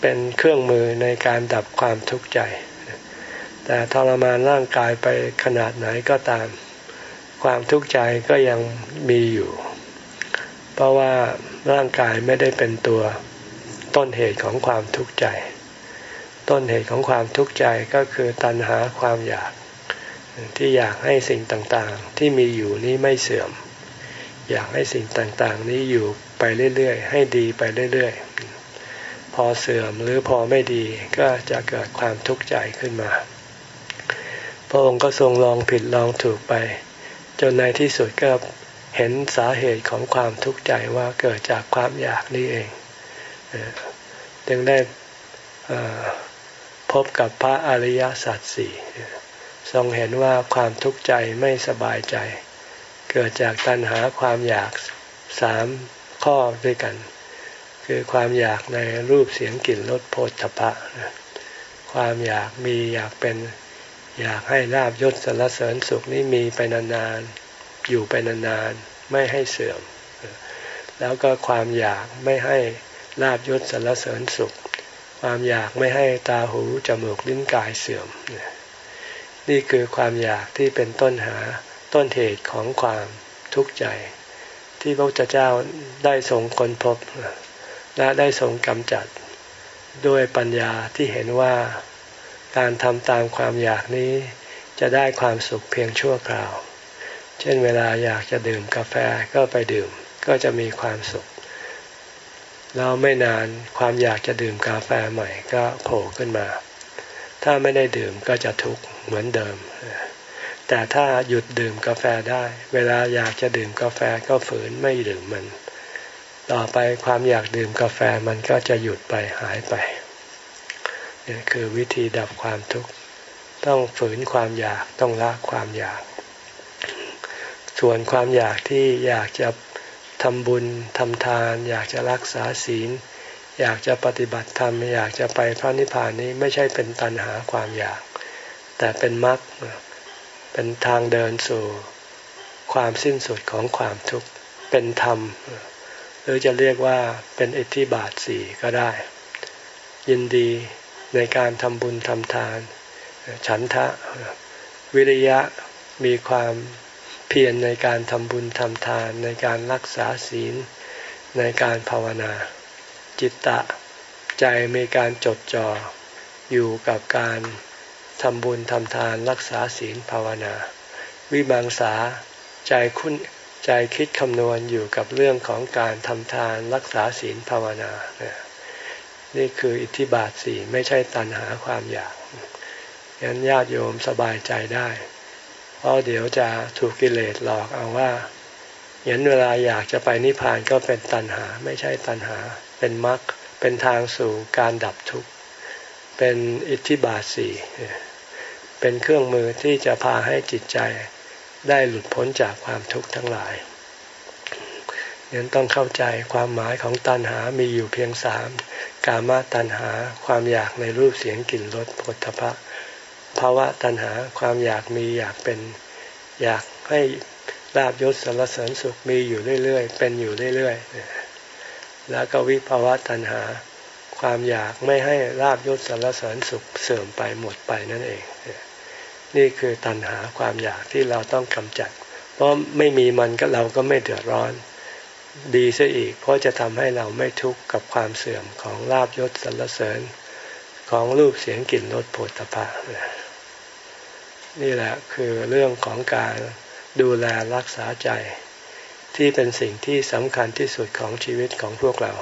เป็นเครื่องมือในการดับความทุกข์ใจ แต่ทรมานร่างกายไปขนาดไหนก็ตาม ความทุกข์ใจก็ยังมีอยู่ เพราะว่าร่างกายไม่ได้เป็นตัวต้นเหตุของความทุกข์ใจ ต้นเหตุของความทุกข์ใจก็คือตัณหาความอยาก ที่อยากให้สิ่งต่างๆ ที่มีอยู่นี้ไม่เสื่อม อยากให้สิ่งต่างๆ นี้อยู่ ไปเรื่อยๆ ให้ดีไปเรื่อยๆ พอเสื่อมหรือพอไม่ดีก็จะเกิดความทุกข์ใจขึ้นมา พระองค์ก็ทรงลองผิดลองถูกไป จนในที่สุดก็เห็นสาเหตุของความทุกข์ใจว่าเกิดจากความอยากนี่เอง จึงได้พบกับพระอริยสัจสี่ทรงเห็นว่าความทุกข์ใจไม่สบายใจ เกิดจากตัณหาความอยากสาม ข้อด้วยกัน คือความอยากในรูปเสียงกลิ่นรสโผฏฐพะความอยากมีอยากเป็นอยากให้ลาบยศสรรเสริญสุขนี้มีไปนานๆอยู่ไปนานๆไม่ให้เสื่อม แล้วก็ความอยากไม่ให้ลาบยศสรรเสริญสุข ความอยากไม่ให้ตาหูจมูกลิ้นกายเสื่อม นี่คือความอยากที่เป็นต้นหาต้นเหตุของความทุกข์ใจ ที่พระพุทธเจ้าได้ทรงค้นพบ และได้ทรงกำจัดด้วยปัญญาที่เห็นว่าการทำตามความอยากนี้จะได้ความสุขเพียงชั่วคราว เช่นเวลาอยากจะดื่มกาแฟก็ไปดื่มก็จะมีความสุข แล้วไม่นานความอยากจะดื่มกาแฟใหม่ก็โผล่ขึ้นมา ถ้าไม่ได้ดื่มก็จะทุกข์เหมือนเดิม แต่ถ้าหยุดดื่มกาแฟได้ เวลาอยากจะดื่มกาแฟก็ฝืนไม่ดื่มมัน ต่อไปความอยากดื่มกาแฟมันก็จะหยุดไปหายไปนี่คือวิธีดับความทุกข์ต้องฝืนความอยากต้องละความอยาก ส่วนความอยากที่อยากจะทำบุญทำทาน อยากจะรักษาศีล อยากจะปฏิบัติธรรม อยากจะไปพระนิพพานนี้ไม่ใช่เป็นตัณหาความอยาก แต่เป็นมรรค เป็นทางเดินสู่ความสิ้นสุดของความทุกข์เป็นธรรม หรือจะเรียกว่าเป็นอิทธิบาทสี่ก็ได้ ยินดีในการทำบุญทำทาน ฉันทะ วิริยะมีความเพียรในการทำบุญทำทาน ในการรักษาศีล ในการภาวนา จิตตะ ใจมีการจดจ่ออยู่กับการ ทำบุญทำทานรักษาศีลภาวนา วิบังสาใจคุ้นใจคิดคำนวณอยู่กับเรื่องของการทำทานรักษาศีลภาวนา นี่คืออิทธิบาทสี่ไม่ใช่ตัณหาความอยากยันญาติโยมสบายใจได้ เพราะเดี๋ยวจะถูกกิเลสหลอกเอาว่าเห็นเวลาอยากจะไปนิพพานก็เป็นตัณหา ไม่ใช่ตัณหา เป็นมรรคเป็นทางสู่การดับทุกข์ เป็นอิทธิบาทสี่เป็นเครื่องมือที่จะพาให้จิตใจได้หลุดพ้นจากความทุกข์ทั้งหลายยังต้องเข้าใจความหมายของตัณหามีอยู่เพียงสามกามาตัณหาความอยากในรูปเสียงกลิ่นรสผลทพะภาวะตัณหาความอยากมีอยากเป็นอยากให้ลาบยศสารเสริญสุขมีอยู่เรื่อยๆ เป็นอยู่เรื่อยๆ แล้วก็วิภาวะตัณหา ความอยากไม่ให้ลาบยศสารเสริญสุขเสื่อมไปหมดไปนั่นเอง นี่คือตัณหาความอยากที่เราต้องกำจัด เพราะไม่มีมันก็เราก็ไม่เดือดร้อน ดีซะอีก เพราะจะทำให้เราไม่ทุกข์กับความเสื่อมของลาบยศสรรเสริญของรูปเสียงกลิ่นรสผลตภะนี่แหละคือเรื่องของการดูแลรักษาใจ ที่เป็นสิ่งที่สำคัญที่สุดของชีวิตของพวกเรา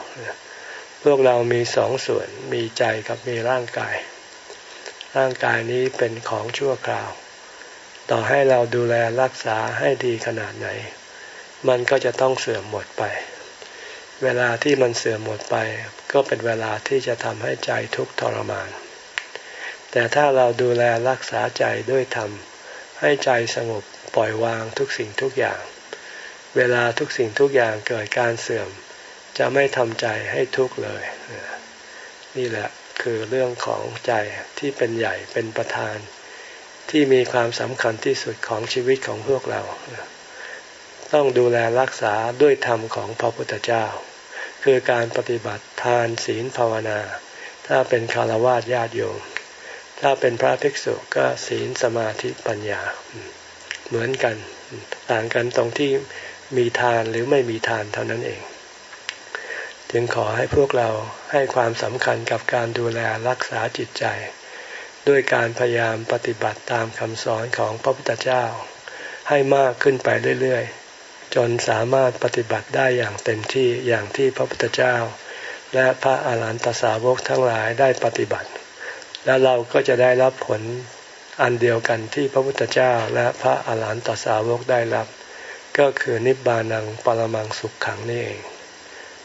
พวกเรามีสองส่วนมีใจกับมีร่างกาย ร่างกายนี้เป็นของชั่วคราว ต่อให้เราดูแลรักษาให้ดีขนาดไหน มันก็จะต้องเสื่อมหมดไป เวลาที่มันเสื่อมหมดไป ก็เป็นเวลาที่จะทำให้ใจทุกข์ทรมาน แต่ถ้าเราดูแลรักษาใจด้วยธรรม ให้ใจสงบปล่อยวางทุกสิ่งทุกอย่าง เวลาทุกสิ่งทุกอย่างเกิดการเสื่อม จะไม่ทำใจให้ทุกข์เลย นี่แหละคือเรื่องของใจที่เป็นใหญ่เป็นประธาน ที่มีความสำคัญที่สุดของชีวิตของพวกเรา ต้องดูแลรักษาด้วยธรรมของพระพุทธเจ้า คือการปฏิบัติทานศีลภาวนา ถ้าเป็นคารวะญาติโยม ถ้าเป็นพระภิกษุก็ศีลสมาธิปัญญา เหมือนกัน ต่างกันตรงที่มีทานหรือไม่มีทานเท่านั้นเอง จึงขอให้พวกเราให้ความสำคัญกับการดูแลรักษาจิตใจ ด้วยการพยายามปฏิบัติตามคำสอนของพระพุทธเจ้า ให้มากขึ้นไปเรื่อยๆ จนสามารถปฏิบัติได้อย่างเต็มที่อย่างที่พระพุทธเจ้า และพระอาหารหันตสาวกทั้งหลายได้ปฏิบัติ แล้วเราก็จะได้รับผลอันเดียวกันที่พระพุทธเจ้าและพระอาหารหันตสาวกได้รับ ก็คือนิบานังปรมังสุขขังนี่เอง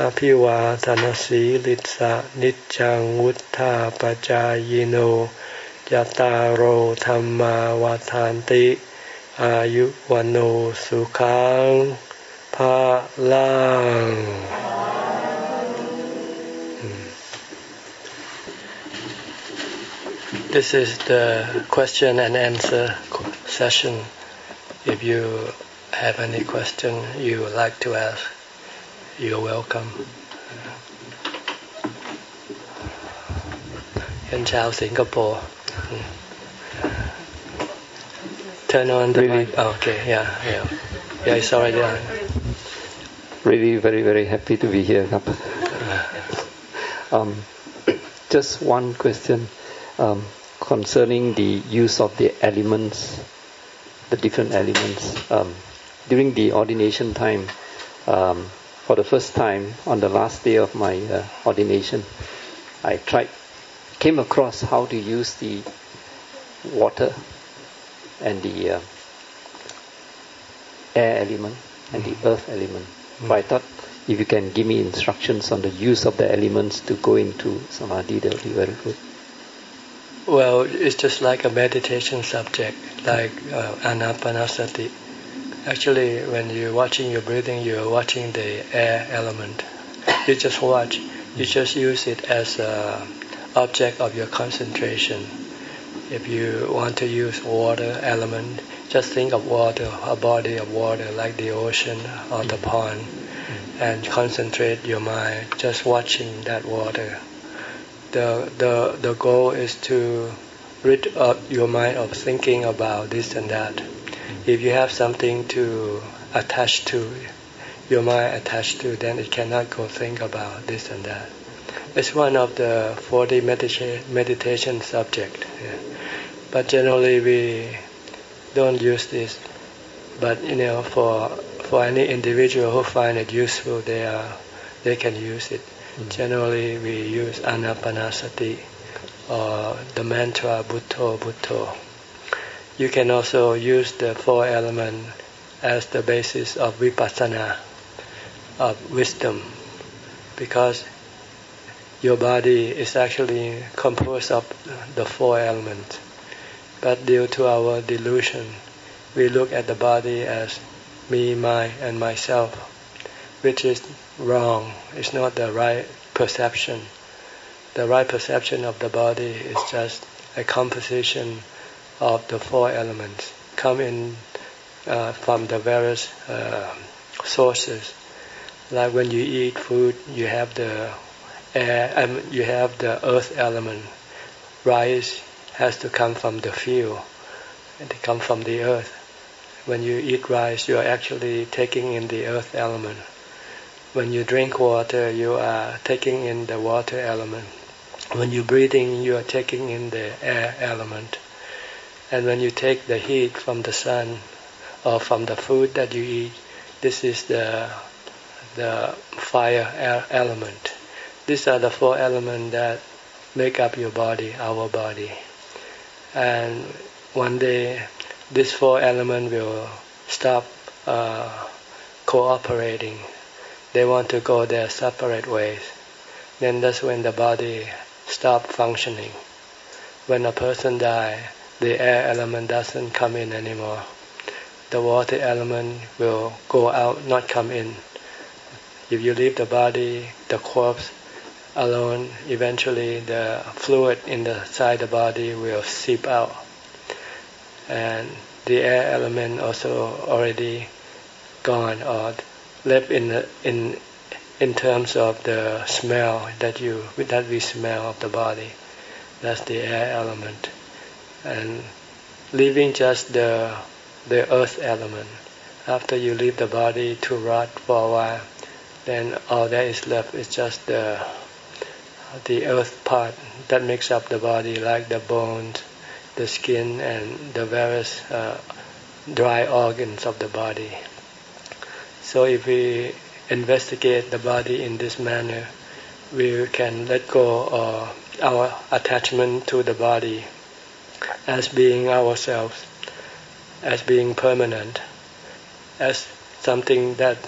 อภิวาทนสีลิสะนิจังวุธาปจายโนยตารโอธรรมาวาทานติ อายุวันโอสุขังภาลัง This is the question and answer session. If you have any question you would like to ask, you're welcome. เป็นชาวสิงคโปร์ Turn on the really? mic. Oh, okay, yeah, yeah. Yeah, sorry, yeah. Really, very, very happy to be here. um, just one question um, concerning the use of the elements, the different elements. Um, during the ordination time, um, for the first time on the last day of my uh, ordination, I tried, came across how to use the water and the uh, air element and the earth element. But I thought if you can give me instructions on the use of the elements to go into samadhi, that would be very good. Well, it's just like a meditation subject, like uh, anapanasati. Actually, when you're watching your breathing, you're watching the air element. You just watch. You just use it as a object of your concentration. If you want to use water element, just think of water, a body of water like the ocean or the mm. pond, and concentrate your mind just watching that water. The the the goal is to rid up your mind of thinking about this and that. If you have something to attach to, your mind attached to, then it cannot go think about this and that. It's one of the 40 meditation meditation subject. yeah. But generally we don't use this. But you know, for for any individual who find it useful, they are they can use it. Hmm. Generally, we use anapanasati or the mantra Bhutto Bhutto. You can also use the four element as the basis of vipassana, of wisdom, because your body is actually composed of the four elements. But due to our delusion, we look at the body as me, my, and myself, which is wrong. It's not the right perception. The right perception of the body is just a composition of the four elements, come in uh, from the various uh, sources. Like when you eat food, you have the air, um, you have the earth element, rice, has to come from the field. They come from the earth. When you eat rice, you are actually taking in the earth element. When you drink water, you are taking in the water element. When you're breathing, you are taking in the air element. And when you take the heat from the sun or from the food that you eat, this is the the fire element. These are the four elements that make up your body, our body. And one day, these four elements will stop uh, cooperating. They want to go their separate ways. Then that's when the body stop functioning. When a person die, the air element doesn't come in anymore. The water element will go out, not come in. If you leave the body, the corpse alone, eventually the fluid in the side the body will seep out. And the air element also already gone or left in the, in in terms of the smell that you that we smell of the body. That's the air element, and leaving just the the earth element. After you leave the body to rot for a while, then all that is left is just the the earth part that makes up the body, like the bones, the skin, and the various uh, dry organs of the body. So if we investigate the body in this manner, we can let go of our attachment to the body as being ourselves, as being permanent, as something that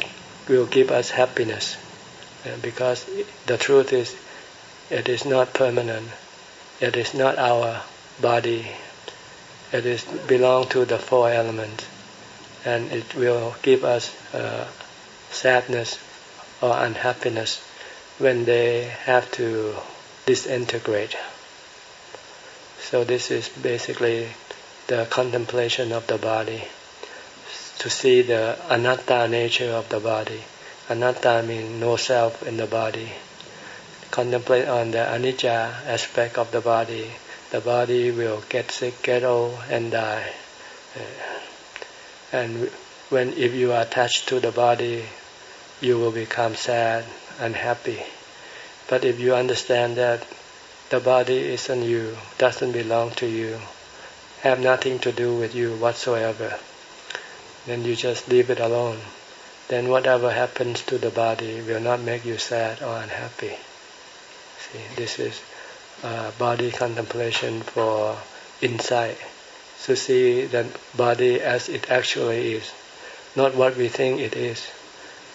will give us happiness. Because the truth is it is not permanent. It is not our body. It is belong to the four elements, and it will give us uh, sadness or unhappiness when they have to disintegrate. So this is basically the contemplation of the body, to see the anatta nature of the body. Anatta means no self in the body contemplate on the anicca aspect of the body, the body will get sick, get old, and die. And when if you are attached to the body, you will become sad, unhappy. But if you understand that the body isn't you, doesn't belong to you, have nothing to do with you whatsoever, then you just leave it alone. Then whatever happens to the body will not make you sad or unhappy. See, this is uh, body contemplation for insight. To see the body as it actually is, not what we think it is.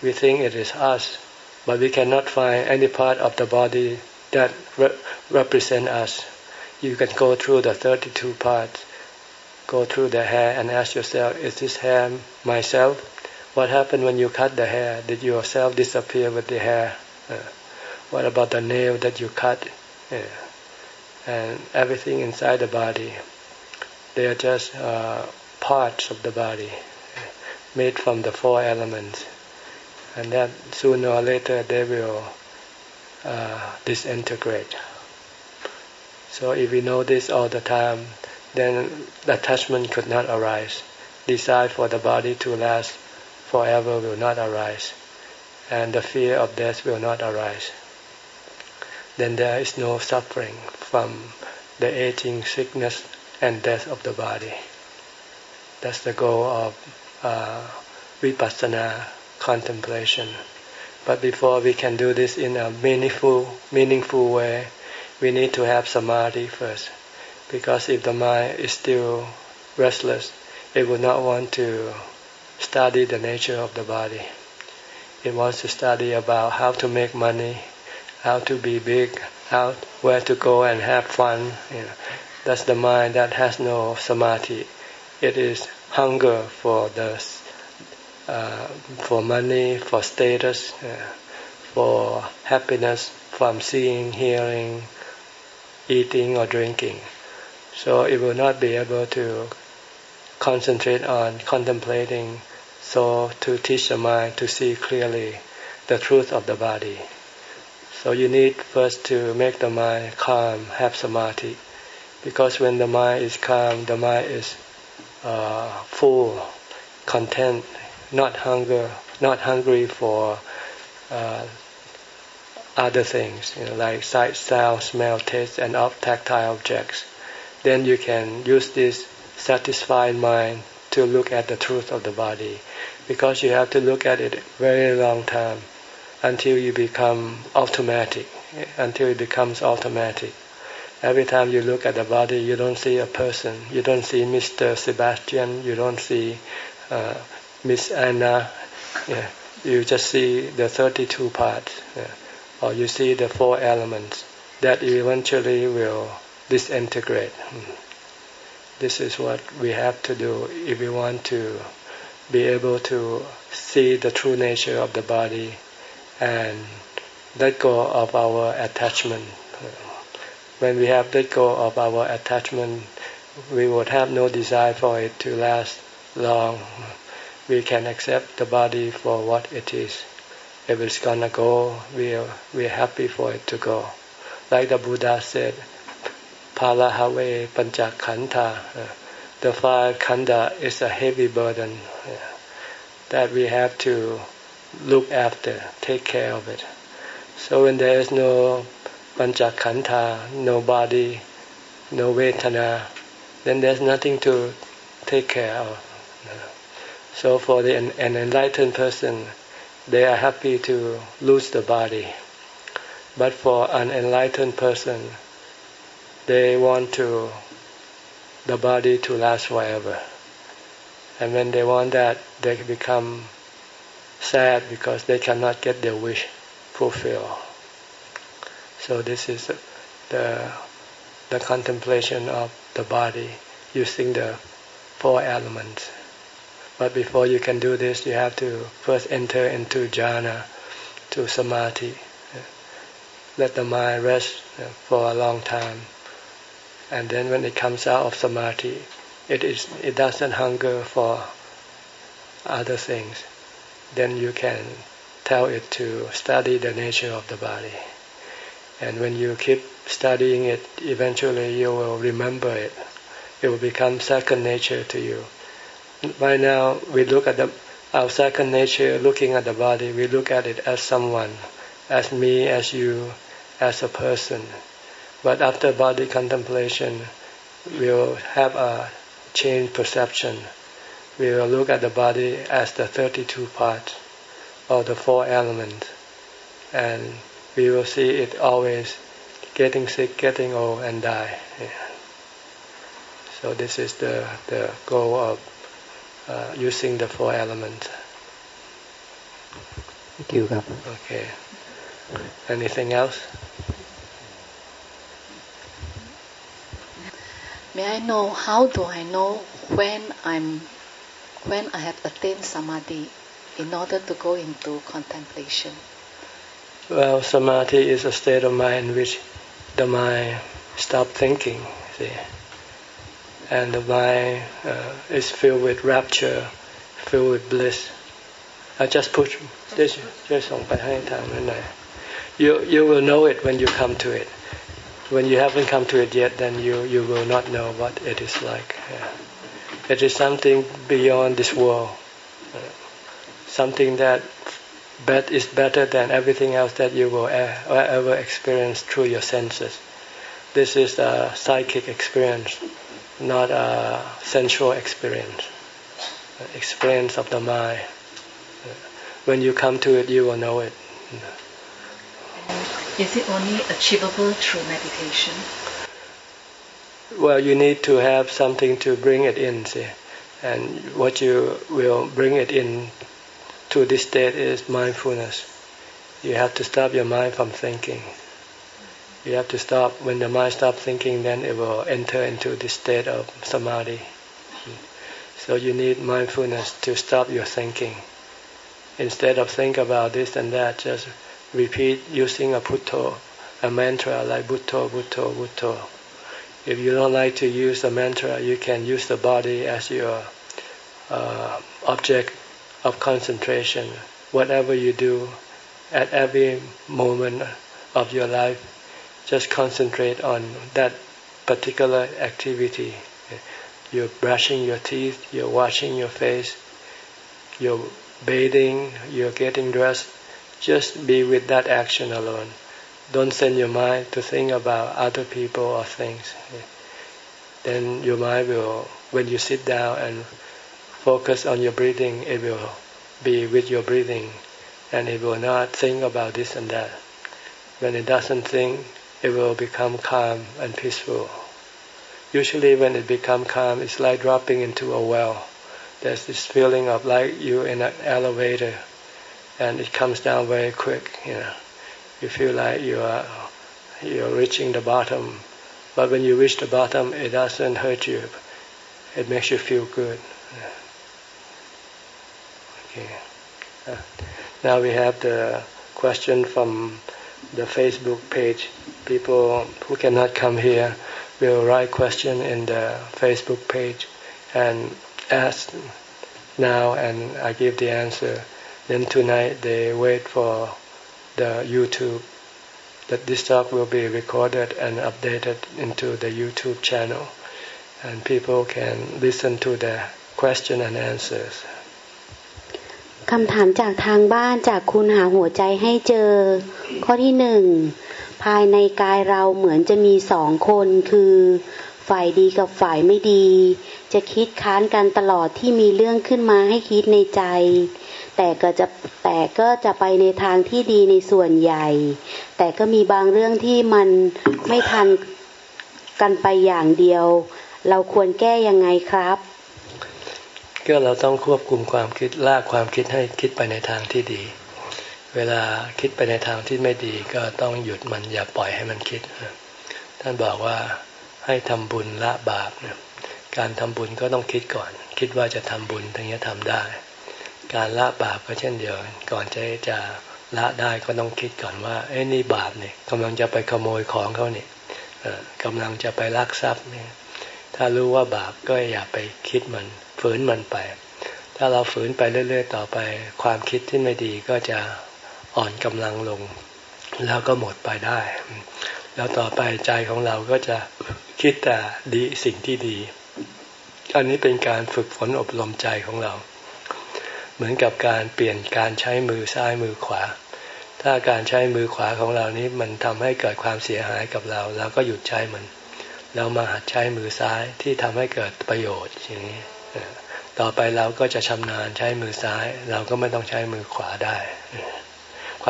We think it is us, but we cannot find any part of the body that re- represent us. You can go through the 32 parts, go through the hair and ask yourself, is this hair myself? What happened when you cut the hair? Did yourself disappear with the hair? Uh, what about the nail that you cut? Yeah. And everything inside the body, they are just uh, parts of the body, made from the four elements. And that sooner or later they will uh, disintegrate. So if we know this all the time, then attachment could not arise. Desire for the body to last forever will not arise, and the fear of death will not arise then there is no suffering from the aging, sickness, and death of the body. That's the goal of uh, vipassana contemplation. But before we can do this in a meaningful, meaningful way, we need to have samadhi first. Because if the mind is still restless, it will not want to study the nature of the body. It wants to study about how to make money, how to be big, how where to go and have fun. You know, that's the mind that has no samadhi. It is hunger for the for money, for status, uh, for happiness from seeing, hearing, eating or drinking. So it will not be able to concentrate on contemplating, so to teach the mind to see clearly the truth of the body. So you need first to make the mind calm, have samadhi. Because when the mind is calm, the mind is uh, full, content, not hunger, not hungry for uh, other things, you know, like sight, sound, smell, taste, and of tactile objects. Then you can use this satisfied mind to look at the truth of the body, because you have to look at it very long time until you become automatic, until it becomes automatic. Every time you look at the body, you don't see a person. You don't see Mr. Sebastian. You don't see uh, Miss Anna. Yeah. You just see the 32 parts, yeah. or you see the four elements that eventually will disintegrate. Hmm. This is what we have to do if we want to be able to see the true nature of the body and let go of our attachment when we have let go of our attachment, we would have no desire for it to last long. We can accept the body for what it is. If it's gonna go, we are, we are happy for it to go. Like the Buddha said, Palahave Panchakanta, uh, the five khanda is a heavy burden that we have to look after, take care of it. So when there is no panchakanta, no body, no vedana, then there's nothing to take care of. So for the, an enlightened person, they are happy to lose the body. But for an enlightened person, they want to the body to last forever. And when they want that, they become sad because they cannot get their wish fulfilled. So this is the the contemplation of the body using the four elements. But before you can do this, you have to first enter into jhana, to samadhi. Let the mind rest uh, for a long time, and then when it comes out of samadhi, it is it doesn't hunger for other things. Then you can tell it to study the nature of the body. And when you keep studying it, eventually you will remember it. It will become second nature to you. Right now, we look at the, our second nature, looking at the body, we look at it as someone, as me, as you, as a person. But after body contemplation, we will have a changed perception. We will look at the body as the 32 parts, or the four elements. And we will see it always getting sick, getting old, and die. Yeah. So this is the, the goal of uh, using the four elements. Thank you, Gab. Okay. Anything else? May I know how do I know when I'm when I have attained samadhi in order to go into contemplation? Well, samadhi is a state of mind in which the mind stops thinking, see, and the mind uh, is filled with rapture, filled with bliss. I just put this, just You you will know it when you come to it. When you haven't come to it yet, then you you will not know what it is like. Yeah. It is something beyond this world, uh, something that but is better than everything else that you will ever experience through your senses. This is a psychic experience, not a sensual experience. Experience of the mind. When you come to it, you will know it. Is it only achievable through meditation? Well, you need to have something to bring it in, see. And what you will bring it in to this state is mindfulness. You have to stop your mind from thinking. You have to stop, when the mind stops thinking, then it will enter into the state of samadhi. So you need mindfulness to stop your thinking. Instead of think about this and that, just repeat using a putto, a mantra like butto, butto, butto. If you don't like to use the mantra, you can use the body as your uh, object of concentration. Whatever you do at every moment of your life, just concentrate on that particular activity. You're brushing your teeth, you're washing your face, you're bathing, you're getting dressed. Just be with that action alone. Don't send your mind to think about other people or things. Then your mind will, when you sit down and focus on your breathing, it will be with your breathing and it will not think about this and that. When it doesn't think, it will become calm and peaceful. Usually when it becomes calm, it's like dropping into a well. There's this feeling of like you in an elevator and it comes down very quick, you know. You feel like you are you're reaching the bottom. But when you reach the bottom it doesn't hurt you. It makes you feel good. Okay. Uh, now we have the question from the Facebook page People who cannot come here will write question in the Facebook page and ask now and I give the answer. Then tonight they wait for the YouTube. That this talk will be recorded and updated into the YouTube channel and people can listen to the question and answers. คำถามจากทางบ้านจากคุณหาหัวใจให้เจอ ข้อที่หนึ่ง ภายในกายเราเหมือนจะมีสองคนคือ ฝ่ายดีกับฝ่ายไม่ดี จะคิดค้านกันตลอดที่มีเรื่องขึ้นมาให้คิดในใจ แต่ก็จะแต่ก็จะไปในทางที่ดีในส่วนใหญ่ แต่ก็มีบางเรื่องที่มันไม่ทันกันไปอย่างเดียว เราควรแก้ยังไงครับ ก็เราต้องควบคุมความคิดลากความคิดให้คิดไปในทางที่ดี เวลาคิดไปในทางที่ไม่ดีก็ต้องหยุดมันอย่าปล่อยให้มันคิด ท่านบอกว่าให้ทำบุญละบาปเนี่ยการทำบุญก็ต้องคิดก่อน คิดว่าจะทำบุญทั้งนี้ทำได้ การละบาปก็เช่นเดียวก่อนจะจะละได้ก็ต้องคิดก่อนว่าเอ้นี่บาปเนี่ยกำลังจะไปขโมยของเขาเนี่ยกำลังจะไปลักทรัพย์เนี่ยถ้ารู้ว่าบาปก็อย่าไปคิดมันฝืนมันไป ถ้าเราฝืนไปเรื่อย ๆ ต่อไป ความคิดที่ไม่ดีก็จะ อ่อนกำลังลง แล้วก็หมดไปได้ แล้วต่อไปใจของเราก็จะคิดแต่ดีสิ่งที่ดี อันนี้เป็นการฝึกฝนอบรมใจของเรา เหมือนกับการเปลี่ยนการใช้มือซ้ายมือขวา ถ้าการใช้มือขวาของเรานี้มันทำให้เกิดความเสียหายกับเราเราก็หยุดใช้มัน เรามาหัดใช้มือซ้ายที่ทำให้เกิดประโยชน์อย่างนี้ต่อไปเราก็จะชำนาญใช้มือซ้าย เราก็ไม่ต้องใช้มือขวาได้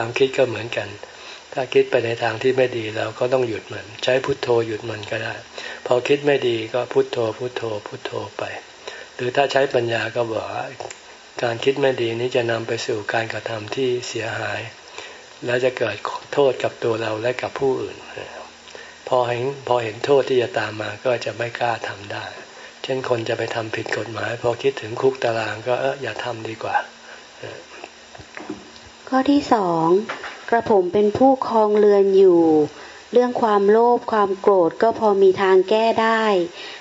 ความคิดก็เหมือนกัน ถ้าคิดไปในทางที่ไม่ดีเราก็ต้องหยุดมัน ใช้พุทโธหยุดมันก็ได้ พอคิดไม่ดีก็พุทโธ พุทโธ พุทโธไป หรือถ้าใช้ปัญญาก็บอกการคิดไม่ดีนี้จะนำไปสู่การกระทำที่เสียหาย และจะเกิดโทษกับตัวเราและกับผู้อื่น พอเห็นพอเห็นโทษที่จะตามมาก็จะไม่กล้าทำได้ เช่นคนจะไปทำผิดกฎหมาย พอคิดถึงคุกตารางก็เอออย่าทำดีกว่า ข้อที่สองกระผมเป็นผู้คลองเรือนอยู่ เรื่องความโลภความโกรธก็พอมีทางแก้ได้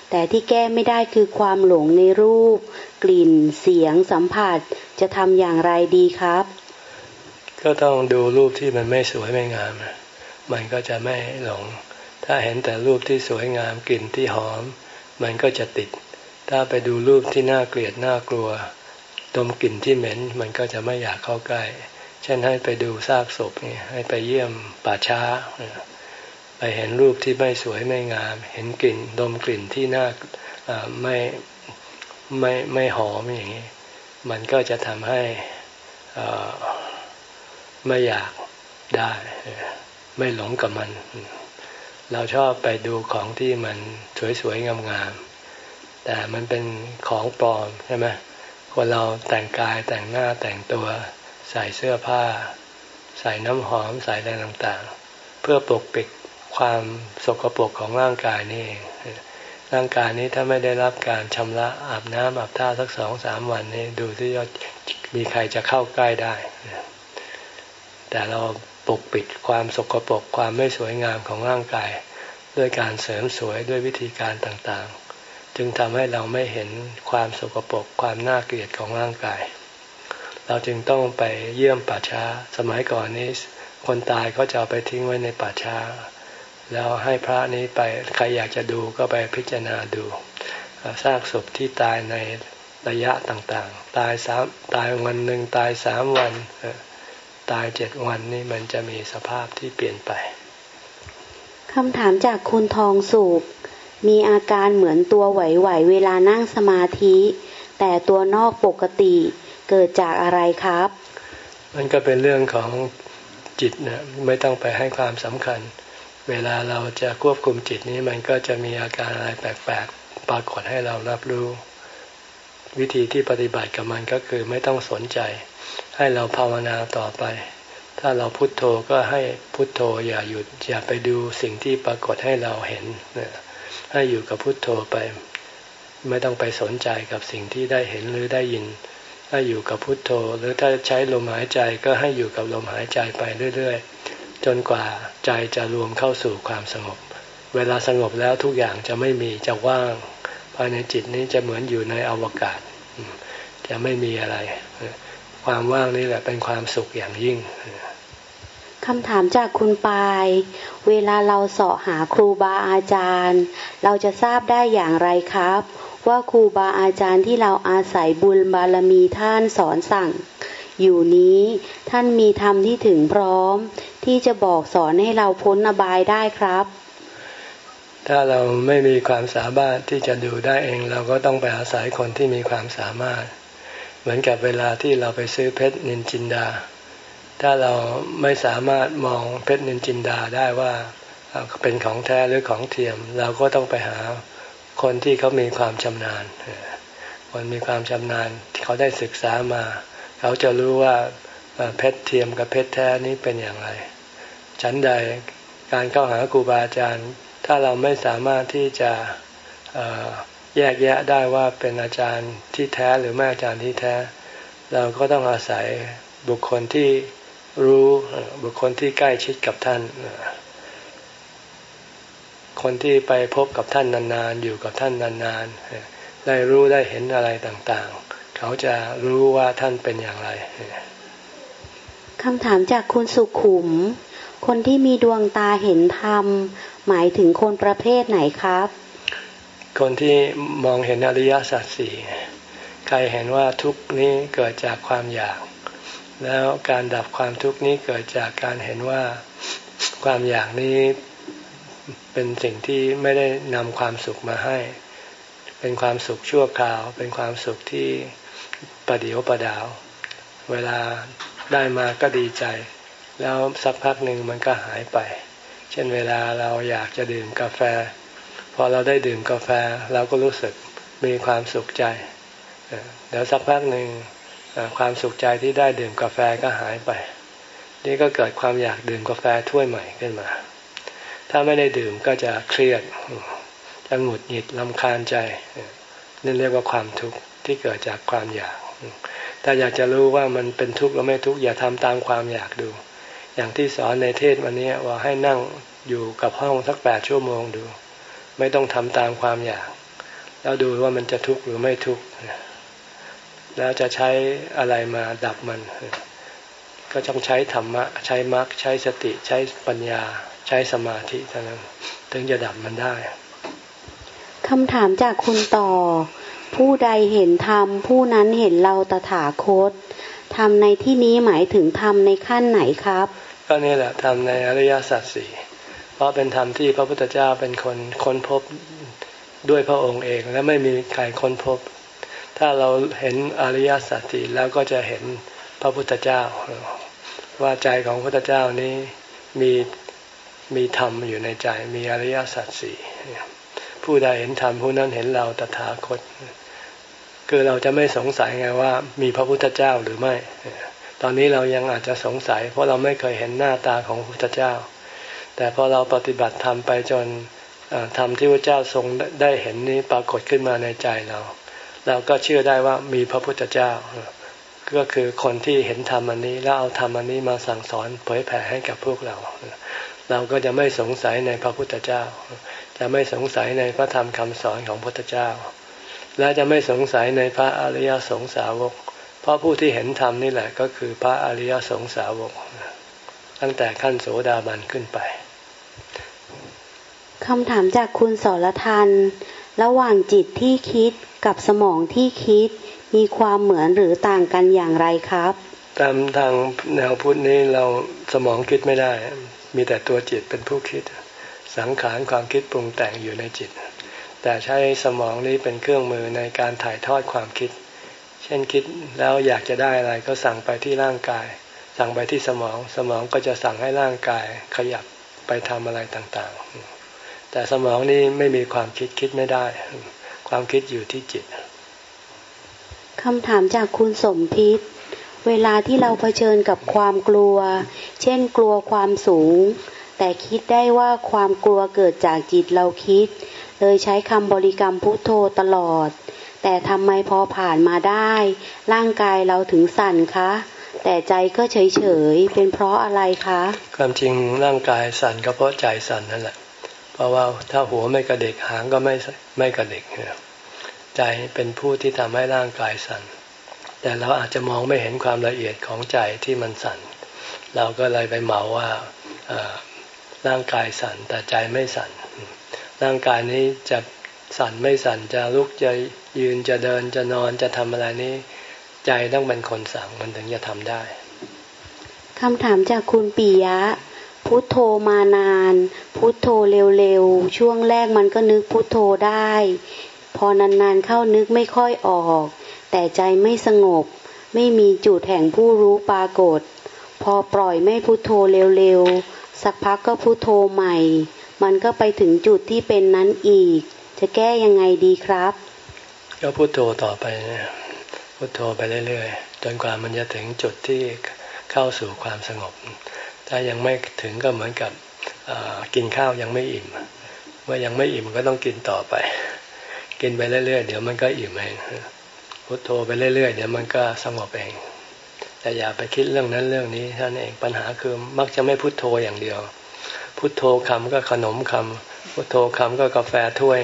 แต่ที่แก้ไม่ได้คือความหลงในรูป กลิ่น เสียง สัมผัส จะทำอย่างไรดีครับ ก็ต้องดูรูปที่มันไม่สวยไม่งาม มันก็จะไม่หลง ถ้าเห็นแต่รูปที่สวยงามกลิ่นที่หอม มันก็จะติด ถ้าไปดูรูปที่น่าเกลียดน่ากลัวดมกลิ่นที่เหม็น มันก็จะไม่อยากเข้าใกล้ ช่นให้ไปดูซากศพนี่ให้ไปเยี่ยมป่าช้า ไปเห็นรูปที่ไม่สวยไม่งาม เห็นกลิ่นดมกลิ่นที่น่าไม่ไม่ไม่หอมอย่างนี้ มันก็จะทำให้ไม่อยากได้ ไม่หลงกับมัน เราชอบไปดูของที่มันสวยๆงามๆแต่มันเป็นของปลอมใช่ไหมคนเราแต่งกายแต่งหน้าแต่งตัว ใส่เสื้อผ้า ใส่น้ำหอม ใส่อะไรต่างๆ เพื่อปกปิดความสกปรกของร่างกายนี่เองร่างกายนี้ถ้าไม่ได้รับการชำระอาบน้ำอาบท่าสักสองสามวันนี้ดูที่ว่ามีใครจะเข้าใกล้ได้ แต่เราปกปิดความสกปรกความไม่สวยงามของร่างกาย ด้วยการเสริมสวยด้วยวิธีการต่างๆ จึงทำให้เราไม่เห็นความสกปรกความน่าเกลียดของร่างกาย เราจึงต้องไปเยี่ยมป่าช้า สมัยก่อนนี้คนตายเขาจะเอาไปทิ้งไว้ในป่าช้า แล้วให้พระนี้ไปใครอยากจะดูก็ไปพิจารณาดูซากศพที่ตายในระยะต่างๆ ตายสามตายวันหนึ่งตายสามวัน ตายเจ็ดวันนี่มันจะมีสภาพที่เปลี่ยนไปคำถามจากคุณทองสุกมีอาการเหมือนตัวไหวๆเวลานั่งสมาธิ แต่ตัวนอกปกติ เกิดจากอะไรครับ มันก็เป็นเรื่องของจิตนะไม่ต้องไปให้ความสำคัญ เวลาเราจะควบคุมจิตนี้มันก็จะมีอาการอะไรแปลกๆปรากฏให้เรารับรู้ วิธีที่ปฏิบัติกับมันก็คือไม่ต้องสนใจ ให้เราภาวนาต่อไป ถ้าเราพุโทโธก็ให้พุโทโธอย่าหยุดอย่าไปดูสิ่งที่ปรากฏให้เราเห็นให้อยู่กับพุโทโธไป ไม่ต้องไปสนใจกับสิ่งที่ได้เห็นหรือได้ยิน ให้อยู่กับพุทโธ หรือถ้าใช้ลมหายใจก็ให้อยู่กับลมหายใจไปเรื่อย ๆ จนกว่าใจจะรวมเข้าสู่ความสงบ เวลาสงบแล้วทุกอย่างจะไม่มีจะว่างภายในจิตนี้จะเหมือนอยู่ในอวกาศ จะไม่มีอะไร ความว่างนี่แหละเป็นความสุขอย่างยิ่งคำถามจากคุณปาย เวลาเราเสาะหาครูบาอาจารย์ เราจะทราบได้อย่างไรครับ ว่าครูบาอาจารย์ที่เราอาศัยบุญบารมีท่านสอนสั่ง อยู่นี้ท่านมีธรรมที่ถึงพร้อม ที่จะบอกสอนให้เราพ้นอบายได้ครับ ถ้าเราไม่มีความสามารถที่จะดูได้เอง เราก็ต้องไปอาศัยคนที่มีความสามารถ เหมือนกับเวลาที่เราไปซื้อเพชรนินจินดา ถ้าเราไม่สามารถมองเพชรนินจินดาได้ว่าเป็นของแท้หรือของเทียม เราก็ต้องไปหา คนที่เขามีความชำนาญคนมีความชำนาญที่เขาได้ศึกษามา เขาจะรู้ว่าเพชรเทียมกับเพชรแท้นี้เป็นอย่างไร ชั้นใดการเข้าหาครูบาอาจารย์ ถ้าเราไม่สามารถที่จะแยกแยะได้ว่าเป็นอาจารย์ที่แท้หรือไม่อาจารย์ที่แท้ เราก็ต้องอาศัยบุคคลที่รู้บุคคลที่ใกล้ชิดกับท่าน คนที่ไปพบกับท่านนานๆ อยู่กับท่านนานๆ ได้รู้ได้เห็นอะไรต่างๆ เขาจะรู้ว่าท่านเป็นอย่างไรคำถามจากคุณสุขุม คนที่มีดวงตาเห็นธรรม หมายถึงคนประเภทไหนครับ คนที่มองเห็นอริยสัจสี่ใครเห็นว่าทุกนี้เกิดจากความอยาก แล้วการดับความทุกข์นี้เกิดจากการเห็นว่าความอยากนี้ เป็นสิ่งที่ไม่ได้นำความสุขมาให้ เป็นความสุขชั่วคราว เป็นความสุขที่ประเดียวประดาว เวลาได้มาก็ดีใจ แล้วสักพักหนึ่งมันก็หายไป เช่นเวลาเราอยากจะดื่มกาแฟ พอเราได้ดื่มกาแฟเราก็รู้สึกมีความสุขใจเดี๋ยวสักพักหนึ่งความสุขใจที่ได้ดื่มกาแฟก็หายไป นี่ก็เกิดความอยากดื่มกาแฟถ้วยใหม่ขึ้นมา ถ้าไม่ได้ดื่มก็จะเครียดจะหงุดหงิดลำคาญใจนี่เรียกว่าความทุกข์ที่เกิดจากความอยาก ถ้าอยากจะรู้ว่ามันเป็นทุกข์หรือไม่ทุกข์อย่าทำตามความอยากดู อย่างที่สอนในเทศวันนี้ว่าให้นั่งอยู่กับห้องสักแปดชั่วโมงดู ไม่ต้องทำตามความอยาก แล้วดูว่ามันจะทุกข์หรือไม่ทุกข์แล้วจะใช้อะไรมาดับมัน ก็ต้องใช้ธรรมะ ใช้มรรคใช้สติใช้ปัญญา ใช้สมาธิเท่านั้นถึงจะดับมันได้คำถามจากคุณต่อ ผู้ใดเห็นธรรมผู้นั้นเห็นเราตถาคตธรรมในที่นี้หมายถึงธรรมในขั้นไหนครับ ก็นี่แหละธรรมในอริยสัจสี่เพราะเป็นธรรมที่พระพุทธเจ้าเป็นคนค้นพบด้วยพระองค์เอง และไม่มีใครค้นพบ ถ้าเราเห็นอริยสัจสี่แล้วก็จะเห็นพระพุทธเจ้า ว่าใจของพระพุทธเจ้านี้มี มีธรรมอยู่ในใจมีอริยสัจสี่ผู้ใดเห็นธรรมผู้นั้นเห็นเราตถาคต คือเราจะไม่สงสัยไงว่า มีพระพุทธเจ้าหรือไม่ ตอนนี้เรายังอาจจะสงสัย เพราะเราไม่เคยเห็นหน้าตาของพระพุทธเจ้า แต่พอเราปฏิบัติธรรมไปจนธรรมที่พระเจ้าทรงได้เห็นนี้ปรากฏขึ้นมาในใจเรา เราก็เชื่อได้ว่ามีพระพุทธเจ้า ก็คือคนที่เห็นธรรมอันนี้ แล้วเอาธรรมอันนี้มาสั่งสอนเผยแผ่ให้กับพวกเรา เราก็จะไม่สงสัยในพระพุทธเจ้า จะไม่สงสัยในพระธรรมคำสอนของพระพุทธเจ้า และจะไม่สงสัยในพระอริยสงสาวก เพราะผู้ที่เห็นธรรมนี่แหละก็คือพระอริยสงสาวก ตั้งแต่ขั้นโสดาบันขึ้นไปคำถามจากคุณสรทัน ระหว่างจิตที่คิดกับสมองที่คิดมีความเหมือนหรือต่างกันอย่างไรครับ ตามทางแนวพุทธนี้เราสมองคิดไม่ได้ มีแต่ตัวจิตเป็นผู้คิด สังขารความคิดปรุงแต่งอยู่ในจิต แต่ใช้สมองนี้เป็นเครื่องมือในการถ่ายทอดความคิด เช่นคิดแล้วอยากจะได้อะไรก็สั่งไปที่ร่างกาย สั่งไปที่สมอง สมองก็จะสั่งให้ร่างกายขยับไปทำอะไรต่างๆ แต่สมองนี้ไม่มีความคิดคิดไม่ได้ ความคิดอยู่ที่จิตคำถามจากคุณสมพิษ เวลาที่เราเผชิญกับความกลัว เช่นกลัวความสูง แต่คิดได้ว่าความกลัวเกิดจากจิตเราคิด เลยใช้คำบริกรรมพุทโธตลอด แต่ทำไมพอผ่านมาได้ ร่างกายเราถึงสั่นคะ แต่ใจก็เฉยเฉยเป็นเพราะอะไรคะ ความจริงร่างกายสั่นก็เพราะใจสั่นนั่นแหละ เพราะว่าถ้าหัวไม่กระเดกหางก็ไม่ไม่กระเดกใจเป็นผู้ที่ทำให้ร่างกายสั่น แต่เราอาจจะมองไม่เห็นความละเอียดของใจที่มันสั่น เราก็เลยไปเหมาว่าร่างกายสั่นแต่ใจไม่สั่น ร่างกายนี้จะสั่นไม่สั่นจะลุกจะยืนจะเดินจะนอนจะทำอะไรนี้ ใจต้องเป็นคนสั่งมันถึงจะทำได้คำถามจากคุณปียะ พุทโธมานาน พุทโธเร็วๆ ช่วงแรกมันก็นึกพุทโธได้ พอนานๆเข้านึกไม่ค่อยออก แต่ใจไม่สงบ ไม่มีจุดแห่งผู้รู้ปรากฏ พอปล่อยไม่พุโทโธเร็วๆ สักพักก็พุโทโธใหม่ มันก็ไปถึงจุดที่เป็นนั้นอีก จะแก้ยังไงดีครับ ก็พุโทโธต่อไปนะพุโทโธไปเรื่อยๆ จนกว่ามันจะถึงจุดที่เข้าสู่ความสงบ ถ้ายังไม่ถึงก็เหมือนกับกินข้าวยังไม่อิ่ม เมื่อยังไม่อิ่มก็ต้องกินต่อไป กินไปเรื่อยๆ เดี๋ยวมันก็อิ่มเอง พุทโธไปเรื่อยๆ เดี๋ยวมันก็สงบเอง แต่อย่าไปคิดเรื่องนั้นเรื่องนี้ท่านเองปัญหาคือมักจะไม่พุทโธอย่างเดียว พุทโธคำก็ขนมคำพุทโธคำก็กาแฟถ้วย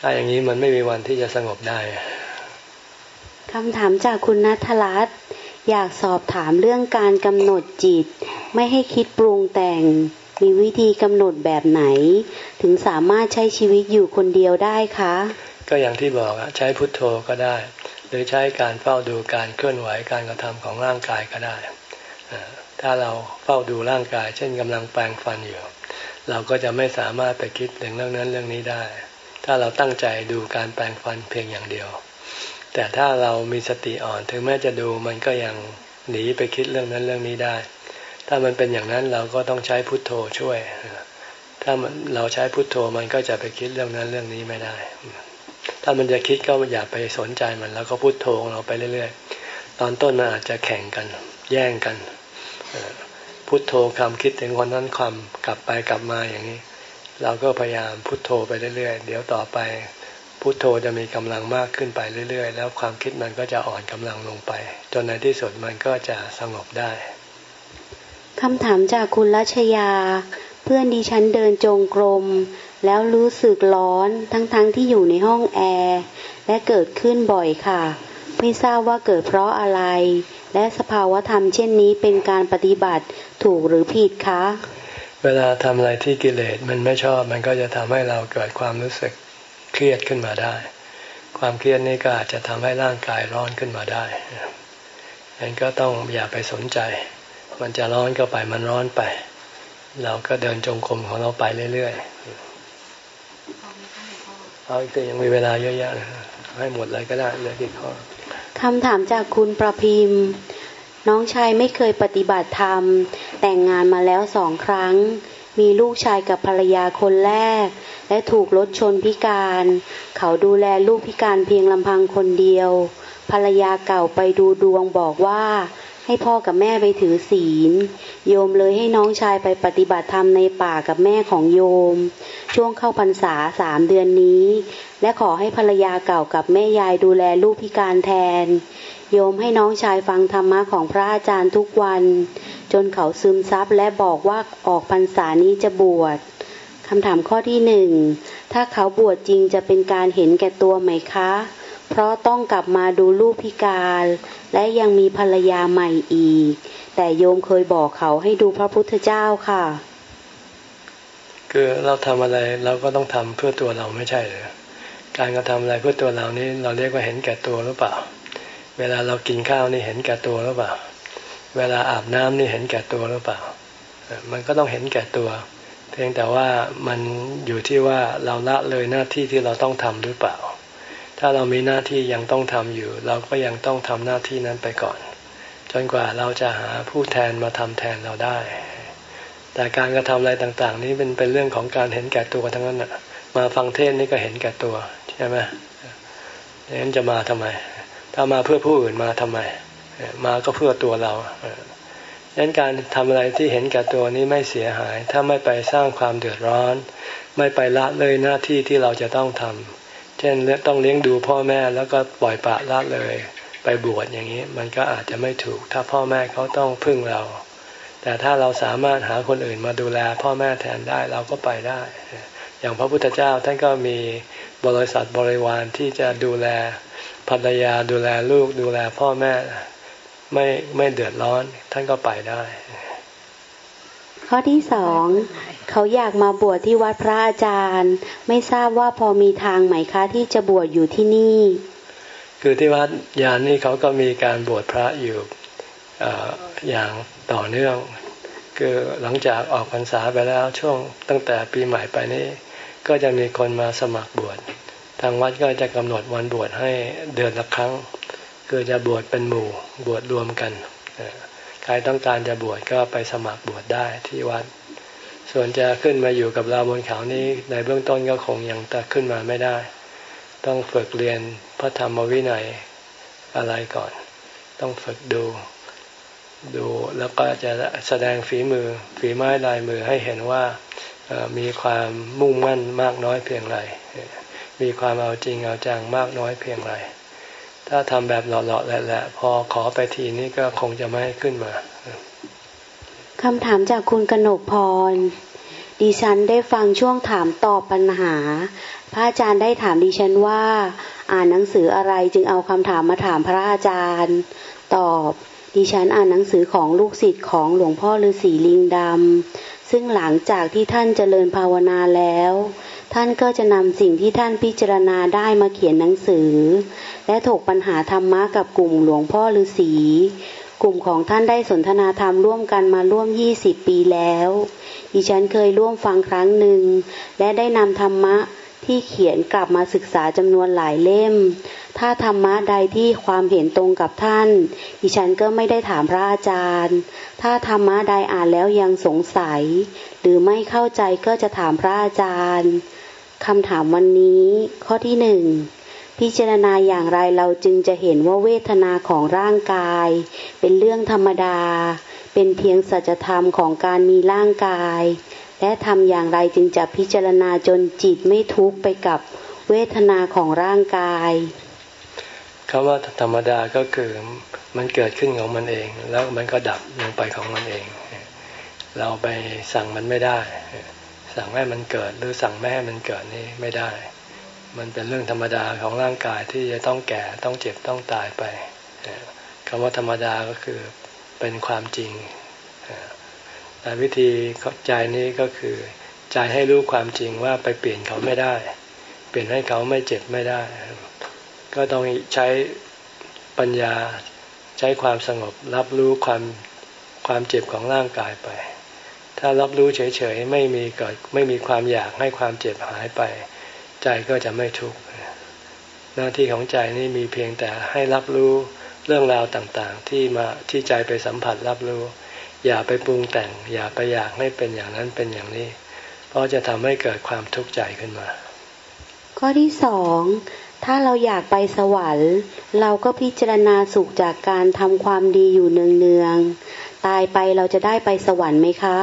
ถ้าอย่างนี้มันไม่มีวันที่จะสงบได้คำถามจากคุณนัทรัตน์อยากสอบถามเรื่องการกำหนดจิต ไม่ให้คิดปรุงแต่ง มีวิธีกำหนดแบบไหน ถึงสามารถใช้ชีวิตอยู่คนเดียวได้คะ ก็อย่างที่บอกใช้พุทโธก็ได้ หรือใช้การเฝ้าดูการเคลื่อนไหวการกระทำของร่างกายก็ได้ถ้าเราเฝ้าดูร่างกาย เช่นกำลังแปลงฟันอยู่ เราก็จะไม่สามารถไปคิดถึงเรื่องนั้นเรื่องนี้ได้ ถ้าเราตั้งใจดูการแปลงฟันเพียงอย่างเดียว แต่ถ้าเรามีสติอ่อนถึงแม้จะดูมันก็ยังหนีไปคิดเรื่องนั้นเรื่องนี้ได้ ถ้ามันเป็นอย่างนั้นเราก็ต้องใช้พุทโธช่วยถ้าเราใช้พุทโธมันก็จะไปคิดเรื่องนั้นเรื่องนี้ไม่ได้ ถ้ามันจะคิดก็อย่าไปสนใจมัน แล้วก็พุโทโธของเราไปเรื่อย ๆ ตอนต้นมันอาจจะแข่งกัน แย่งกันพุโทโธคำคิดถึงคนนั้นความกลับไปกลับมาอย่างนี้ เราก็พยายามพุโทโธไปเรื่อยๆ เดี๋ยวต่อไปพุโทโธจะมีกำลังมากขึ้นไปเรื่อยๆ แล้วความคิดมันก็จะอ่อนกำลังลงไป จนในที่สุดมันก็จะสงบได้คำถามจากคุณรัชยา เพื่อนดิฉันเดินจงกรม แล้วรู้สึกร้อนทั้งๆทที่อยู่ในห้องแอร์และเกิดขึ้นบ่อยค่ะ ไม่ทราบว่าเกิดเพราะอะไร และสภาวธรรมเช่นนี้เป็นการปฏิบัติถูกหรือผิดคะ เวลาทำอะไรที่กิเลสมันไม่ชอบมันก็จะทำให้เราเกิดความรู้สึกเครียดขึ้นมาได้ ความเครียดนี้ก็อาจจะทำให้ร่างกายร้อนขึ้นมาได้ฉะนั้นก็ต้องอย่าไปสนใจ มันจะร้อนก็ไปมันร้อนไป เราก็เดินจงกรมของเราไปเรื่อยๆ เอาอีกแต่ยังมีเวลาเยอะแยะให้หมดเลยก็ได้เหลือกี่ข้อคำถามจากคุณประพิมพ์ น้องชายไม่เคยปฏิบัติธรรม แต่งงานมาแล้วสองครั้ง มีลูกชายกับภรรยาคนแรก และถูกรถชนพิการ เขาดูแลลูกพิการเพียงลำพังคนเดียว ภรรยาเก่าไปดูดวงบอกว่า ให้พ่อกับแม่ไปถือศีล โยมเลยให้น้องชายไปปฏิบัติธรรมในป่ากับแม่ของโยม ช่วงเข้าพรรษาสามเดือนนี้ และขอให้ภรรยาเก่ากับแม่ยายดูแลลูกพิการแทน โยมให้น้องชายฟังธรรมะของพระอาจารย์ทุกวัน จนเขาซึมซับและบอกว่าออกพรรษานี้จะบวชคำถามข้อที่หนึ่งถ้าเขาบวชจริงจะเป็นการเห็นแก่ตัวไหมคะ เพราะต้องกลับมาดูลูกพิการ และยังมีภรรยาใหม่อีก แต่โยมเคยบอกเขาให้ดูพระพุทธเจ้าค่ะ คือเราทำอะไรเราก็ต้องทำเพื่อตัวเราไม่ใช่หรือการกระทำอะไรเพื่อตัวเรานี้เราเรียกว่าเห็นแก่ตัวหรือเปล่า เวลาเรากินข้าวนี่เห็นแก่ตัวหรือเปล่า เวลาอาบน้ำนี่เห็นแก่ตัวหรือเปล่า มันก็ต้องเห็นแก่ตัว เพียงแต่ว่ามันอยู่ที่ว่าเราละเลยหน้าที่ที่เราต้องทำหรือเปล่า ถ้าเรามีหน้าที่ยังต้องทำอยู่ เราก็ยังต้องทำหน้าที่นั้นไปก่อน จนกว่าเราจะหาผู้แทนมาทำแทนเราได้ แต่การกระทำอะไรต่างๆ นี้เป็นเป็นเรื่องของการเห็นแก่ตัวทั้งนั้นมาฟังเทศนี่ก็เห็นแก่ตัวใช่ไหมงั้นจะมาทำไม ถ้ามาเพื่อผู้อื่นมาทำไม มาก็เพื่อตัวเราดังนั้นการทำอะไรที่เห็นแก่ตัวนี้ไม่เสียหาย ถ้าไม่ไปสร้างความเดือดร้อน ไม่ไปละเลยหน้าที่ที่เราจะต้องทำ เช่นต้องเลี้ยงดูพ่อแม่แล้วก็ปล่อยปะละเลยไปบวชอย่างนี้ มันก็อาจจะไม่ถูก ถ้าพ่อแม่เขาต้องพึ่งเรา แต่ถ้าเราสามารถหาคนอื่นมาดูแล พ่อแม่แทนได้เราก็ไปได้ อย่างพระพุทธเจ้าท่านก็มีบริษัทบริวารที่จะดูแลภรรยาดูแลลูกดูแลพ่อแม่ไม่ไม่เดือดร้อนท่านก็ไปได้ ข้อที่สอง เขาอยากมาบวชที่วัดพระอาจารย์ ไม่ทราบว่าพอมีทางไหมคะที่จะบวชอยู่ที่นี่ คือที่วัดยานนี่เขาก็มีการบวชพระอยู่ออย่างต่อเนื่อง คือหลังจากออกพรรษาไปแล้วช่วงตั้งแต่ปีใหม่ไปนี้ ก็จะมีคนมาสมัครบวชทางวัดก็จะกำหนดวันบวชให้เดือนละครั้ง คือจะบวชเป็นหมู่บวชรวมกันใครต้องการจะบวชก็ไปสมัครบวชได้ที่วัด ส่วนจะขึ้นมาอยู่กับเราบนเขานี้ในเบื้องต้นก็คงยังจะขึ้นมาไม่ได้ ต้องฝึกเรียนพระธรรมวินัยอะไรก่อน ต้องฝึกดูดูแล้วก็จะแสดงฝีมือฝีไม้ลายมือให้เห็นว่ามีความมุ่งมั่นมากน้อยเพียงไร มีความเอาจริงเอาจังมากน้อยเพียงไร ถ้าทำแบบหล่อๆแหละพอขอไปทีนี้ก็คงจะไม่ให้ขึ้นมา คำถามจากคุณกนกพร ดิฉันได้ฟังช่วงถามตอบปัญหา พระอาจารย์ได้ถามดิฉันว่า อ่านหนังสืออะไรจึงเอาคำถามมาถามพระอาจารย์ ตอบ ดิฉันอ่านหนังสือของลูกศิษย์ของหลวงพ่อฤาษีลิงดำ ซึ่งหลังจากที่ท่านเจริญภาวนาแล้ว ท่านก็จะนำสิ่งที่ท่านพิจารณาได้มาเขียนหนังสือ และถกปัญหาธรรมะกับกลุ่มหลวงพ่อฤาษี กลุ่มของท่านได้สนทนาธรรมร่วมกันมาร่วม20ปีแล้ว ดิฉันเคยร่วมฟังครั้งหนึ่ง และได้นำธรรมะที่เขียนกลับมาศึกษาจำนวนหลายเล่ม ถ้าธรรมะใดที่ความเห็นตรงกับท่าน ดิฉันก็ไม่ได้ถามพระอาจารย์ ถ้าธรรมะใดอ่านแล้วยังสงสัย หรือไม่เข้าใจก็จะถามพระอาจารย์คำถามวันนี้ ข้อที่หนึ่ง พิจารณาอย่างไรเราจึงจะเห็นว่าเวทนาของร่างกาย เป็นเรื่องธรรมดา เป็นเพียงสัจธรรมของการมีร่างกาย และทำอย่างไรจึงจะพิจารณาจนจิตไม่ทุกข์ไปกับเวทนาของร่างกายคำว่าธรรมดาก็คือมันเกิดขึ้นของมันเอง แล้วมันก็ดับลงไปของมันเอง เราไปสั่งมันไม่ได้ สั่งให้มันเกิดหรือสั่งไม่ให้มันเกิดนี่ไม่ได้ มันเป็นเรื่องธรรมดาของร่างกายที่จะต้องแก่ต้องเจ็บต้องตายไปคำว่าธรรมดาก็คือเป็นความจริง แต่วิธีใจนี้ก็คือใจให้รู้ความจริงว่าไปเปลี่ยนเขาไม่ได้ เปลี่ยนให้เขาไม่เจ็บไม่ได้ ก็ต้องใช้ปัญญาใช้ความสงบรับรู้ความความเจ็บของร่างกายไป ถ้ารับรู้เฉยๆไม่มีเกิดไม่มีความอยากให้ความเจ็บหายไป ใจก็จะไม่ทุกข์หน้าที่ของใจนี่มีเพียงแต่ให้รับรู้เรื่องราวต่างๆ ที่มาที่ใจไปสัมผัสรับรู้ อย่าไปปรุงแต่ง อย่าไปอยากให้เป็นอย่างนั้นเป็นอย่างนี้ เพราะจะทำให้เกิดความทุกข์ใจขึ้นมา ข้อที่สองถ้าเราอยากไปสวรรค์ เราก็พิจารณาสุขจากการทำความดีอยู่เนืองๆตายไปเราจะได้ไปสวรรค์ไหมคะ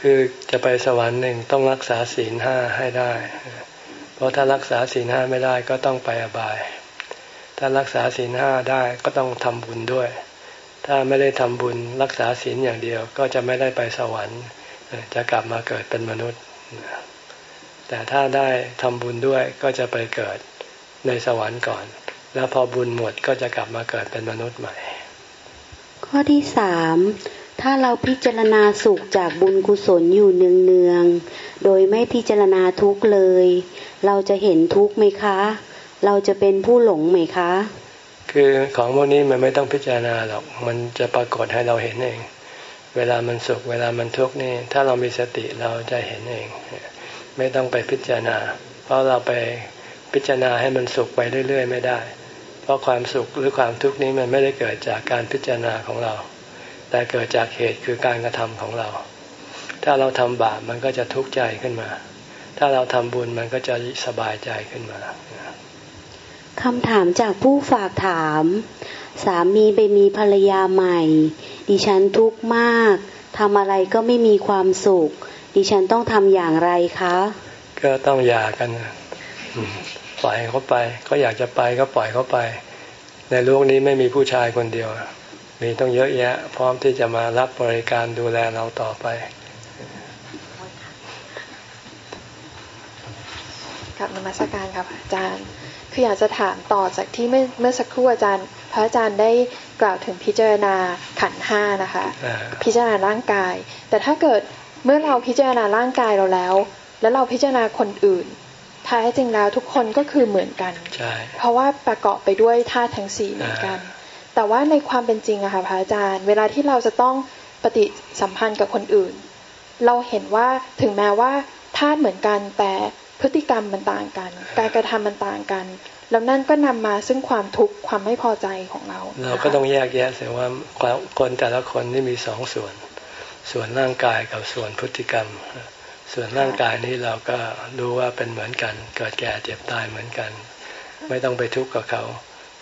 คือจะไปสวรรค์หนึ่งต้องรักษาศีลห้าให้ได้เพ ราะถ้ารักษาศีลห้าไม่ได้ก็ต้องไปอบาย ถ้ารักษาศีลห้าได้ก็ต้องทำบุญด้วย ถ้าไม่ได้ทำบุญรักษาศีลอย่างเดียวก็จะไม่ได้ไปสวรรค์ จะกลับมาเกิดเป็นมนุษย์ แต่ถ้าได้ทำบุญด้วยก็จะไปเกิดในสวรรค์ก่อน แล้วพอบุญหมดก็จะกลับมาเกิดเป็นมนุษย์ใหม่ ข้อที่สาม ถ้าเราพิจารณาสุขจากบุญกุศลอยู่เนืองๆ โดยไม่พิจารณาทุกเลย เราจะเห็นทุกไหมคะ เราจะเป็นผู้หลงไหมคะ คือของพวกนี้มันไม่ต้องพิจารณาหรอก มันจะปรากฏให้เราเห็นเอง เวลามันสุข เวลามันทุกข์นี่ ถ้าเรามีสติเราจะเห็นเอง ไม่ต้องไปพิจารณา เพราะเราไปพิจารณาให้มันสุขไปเรื่อย ๆ ไม่ได้ เพราะความสุขหรือความทุกข์นี้มันไม่ได้เกิดจากการพิจารณาของเรา แต่เกิดจากเหตุคือการกระทำของเรา ถ้าเราทำบาปมันก็จะทุกข์ใจขึ้นมา ถ้าเราทำบุญมันก็จะสบายใจขึ้นมาคำถามจากผู้ฝากถาม สามีไปมีภรรยาใหม่ ดิฉันทุกข์มากทำอะไรก็ไม่มีความสุข ดิฉันต้องทำอย่างไรคะ ก็ต้องหย่ากันปล่อยเขาไปเขาอยากจะไปก็ปล่อยเขาไป ในโลกนี้ไม่มีผู้ชายคนเดียว มีต้องเยอะแยะ พร้อมที่จะมารับบริการดูแลเราต่อไปกับนมัสการครับอาจารย์ คืออยากจะถามต่อจากที่เมื่อเมื่อสักครู่อาจารย์ พระอาจารย์ได้กล่าวถึงพิจารณาขันธ์ห้านะคะ พิจารณาร่างกาย แต่ถ้าเกิดเมื่อเราพิจารณาร่างกายเราแล้ว แล้วเราพิจารณาคนอื่นแท้จริงแล้วทุกคนก็คือเหมือนกันใช่เพราะว่าประกอบไปด้วยธาตุทั้งสี่เหมือนกัน แต่ว่าในความเป็นจริงอะค่ะพระอาจารย์ เวลาที่เราจะต้องปฏิสัมพันธ์กับคนอื่น เราเห็นว่าถึงแม้ว่าธาตุเหมือนกันแต่พฤติกรรมมันต่างกัน การกระทำมันต่างกัน แล้วนั่นก็นำมาซึ่งความทุกข์ความไม่พอใจของเรา เราก็ต้องแยกแยะเสียว่าคนแต่ละคนนี่มีสองส่วน ส่วนร่างกายกับส่วนพฤติกรรม ส่วนร่างกายนี้เราก็รู้ว่าเป็นเหมือนกัน เกิดแก่เจ็บตายเหมือนกัน ไม่ต้องไปทุกข์กับเขา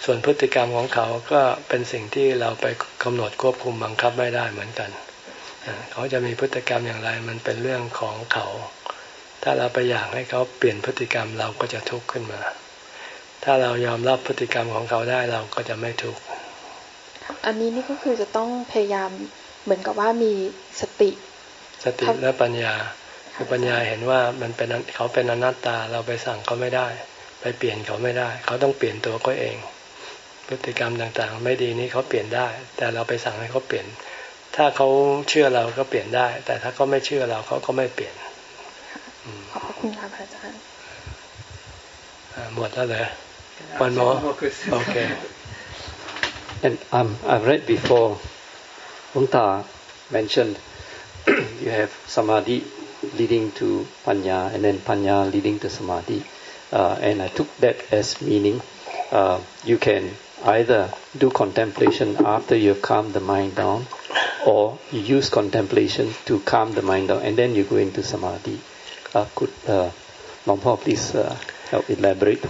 ส่วนพฤติกรรมของเขาก็เป็นสิ่งที่เราไปกำหนดควบคุมบังคับไม่ได้เหมือนกัน เขาจะมีพฤติกรรมอย่างไรมันเป็นเรื่องของเขา ถ้าเราไปอยากให้เขาเปลี่ยนพฤติกรรมเราก็จะทุกข์ขึ้นมา ถ้าเรายอมรับพฤติกรรมของเขาได้เราก็จะไม่ทุกข์ อันนี้นี่ก็คือจะต้องพยายามเหมือนกับว่ามีสติ สติและปัญญาคือปัญญาเห็นว่ามันเป็นเขาเป็นอนัตตาเราไปสั่งเขาไม่ได้ ไปเปลี่ยนเขาไม่ได้ เขาต้องเปลี่ยนตัวเขาเอง พฤติกรรมต่างๆ ไม่ดีนี้เขาเปลี่ยนได้ แต่เราไปสั่งให้เขาเปลี่ยน ถ้าเขาเชื่อเราก็เปลี่ยนได้ แต่ถ้าเขาไม่เชื่อเราเขาก็ไม่เปลี่ยนขอบคุณครับอาจารย์หมดแล้วเลย one more okay And um, I've read before, Unta mentioned you have samadhi leading to panya, and then panya leading to samadhi. Uh, and I took that as meaning uh, you can either do contemplation after you have calmed the mind down, or you use contemplation to calm the mind down, and then you go into samadhi. Uh, could uh, please uh, help elaborate?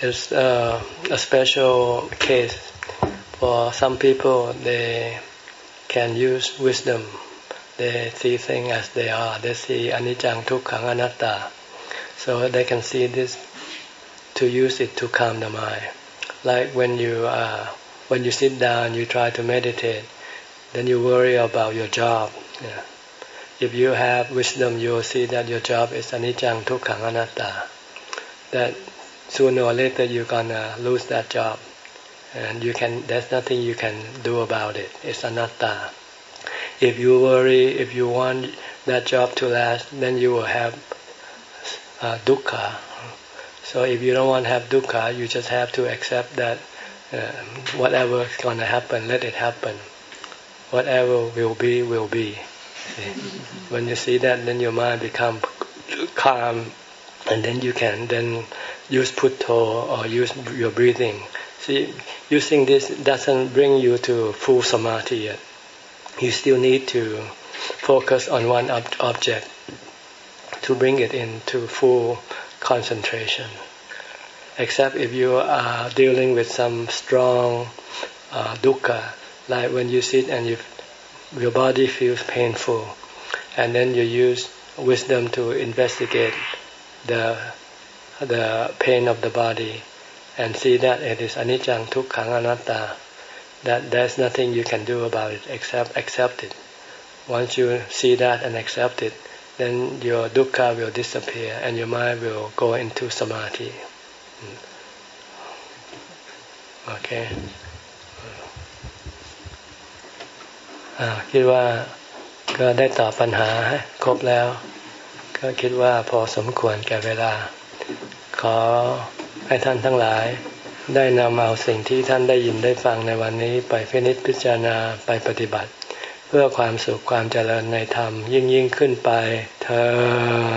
It's uh, a special case for some people. They can use wisdom. They see things as they are. They see anicca, dukkha, anatta. So they can see this to use it to calm the mind. Like when you uh, when you sit down, you try to meditate, then you worry about your job. Yeah. If you have wisdom, you will see that your job is anicca, dukkha, anatta. That sooner or later you're gonna lose that job, and you can. There's nothing you can do about it. It's anatta. If you worry, if you want that job to last, then you will have uh, dukkha. So if you don't want to have dukkha, you just have to accept that uh, whatever is going to happen, let it happen. Whatever will be, will be. See? When you see that, then your mind become calm, and then you can then use putto or use your breathing. See, using this doesn't bring you to full samadhi yet. You still need to focus on one ob- object to bring it into full concentration. Except if you are dealing with some strong uh, dukkha, like when you sit and you, your body feels painful, and then you use wisdom to investigate the the pain of the body and see that it is anicca, dukkha, anatta. That there's nothing you can do about it except accept it. Once you see that and accept it, then your dukkha will disappear and your mind will go into samadhi. Okay. คิดว่าก็ได้ตอบปัญหาครบแล้ว ก็คิดว่าพอสมควรแก่เวลา ขอให้ท่านทั้งหลาย ได้นำเอาสิ่งที่ท่านได้ยินได้ฟังในวันนี้ไปพินิจพิจารณาไปปฏิบัติ พื่อความสุขความเจริญในธรรมยิ่งยิ่งขึ้นไปเธอ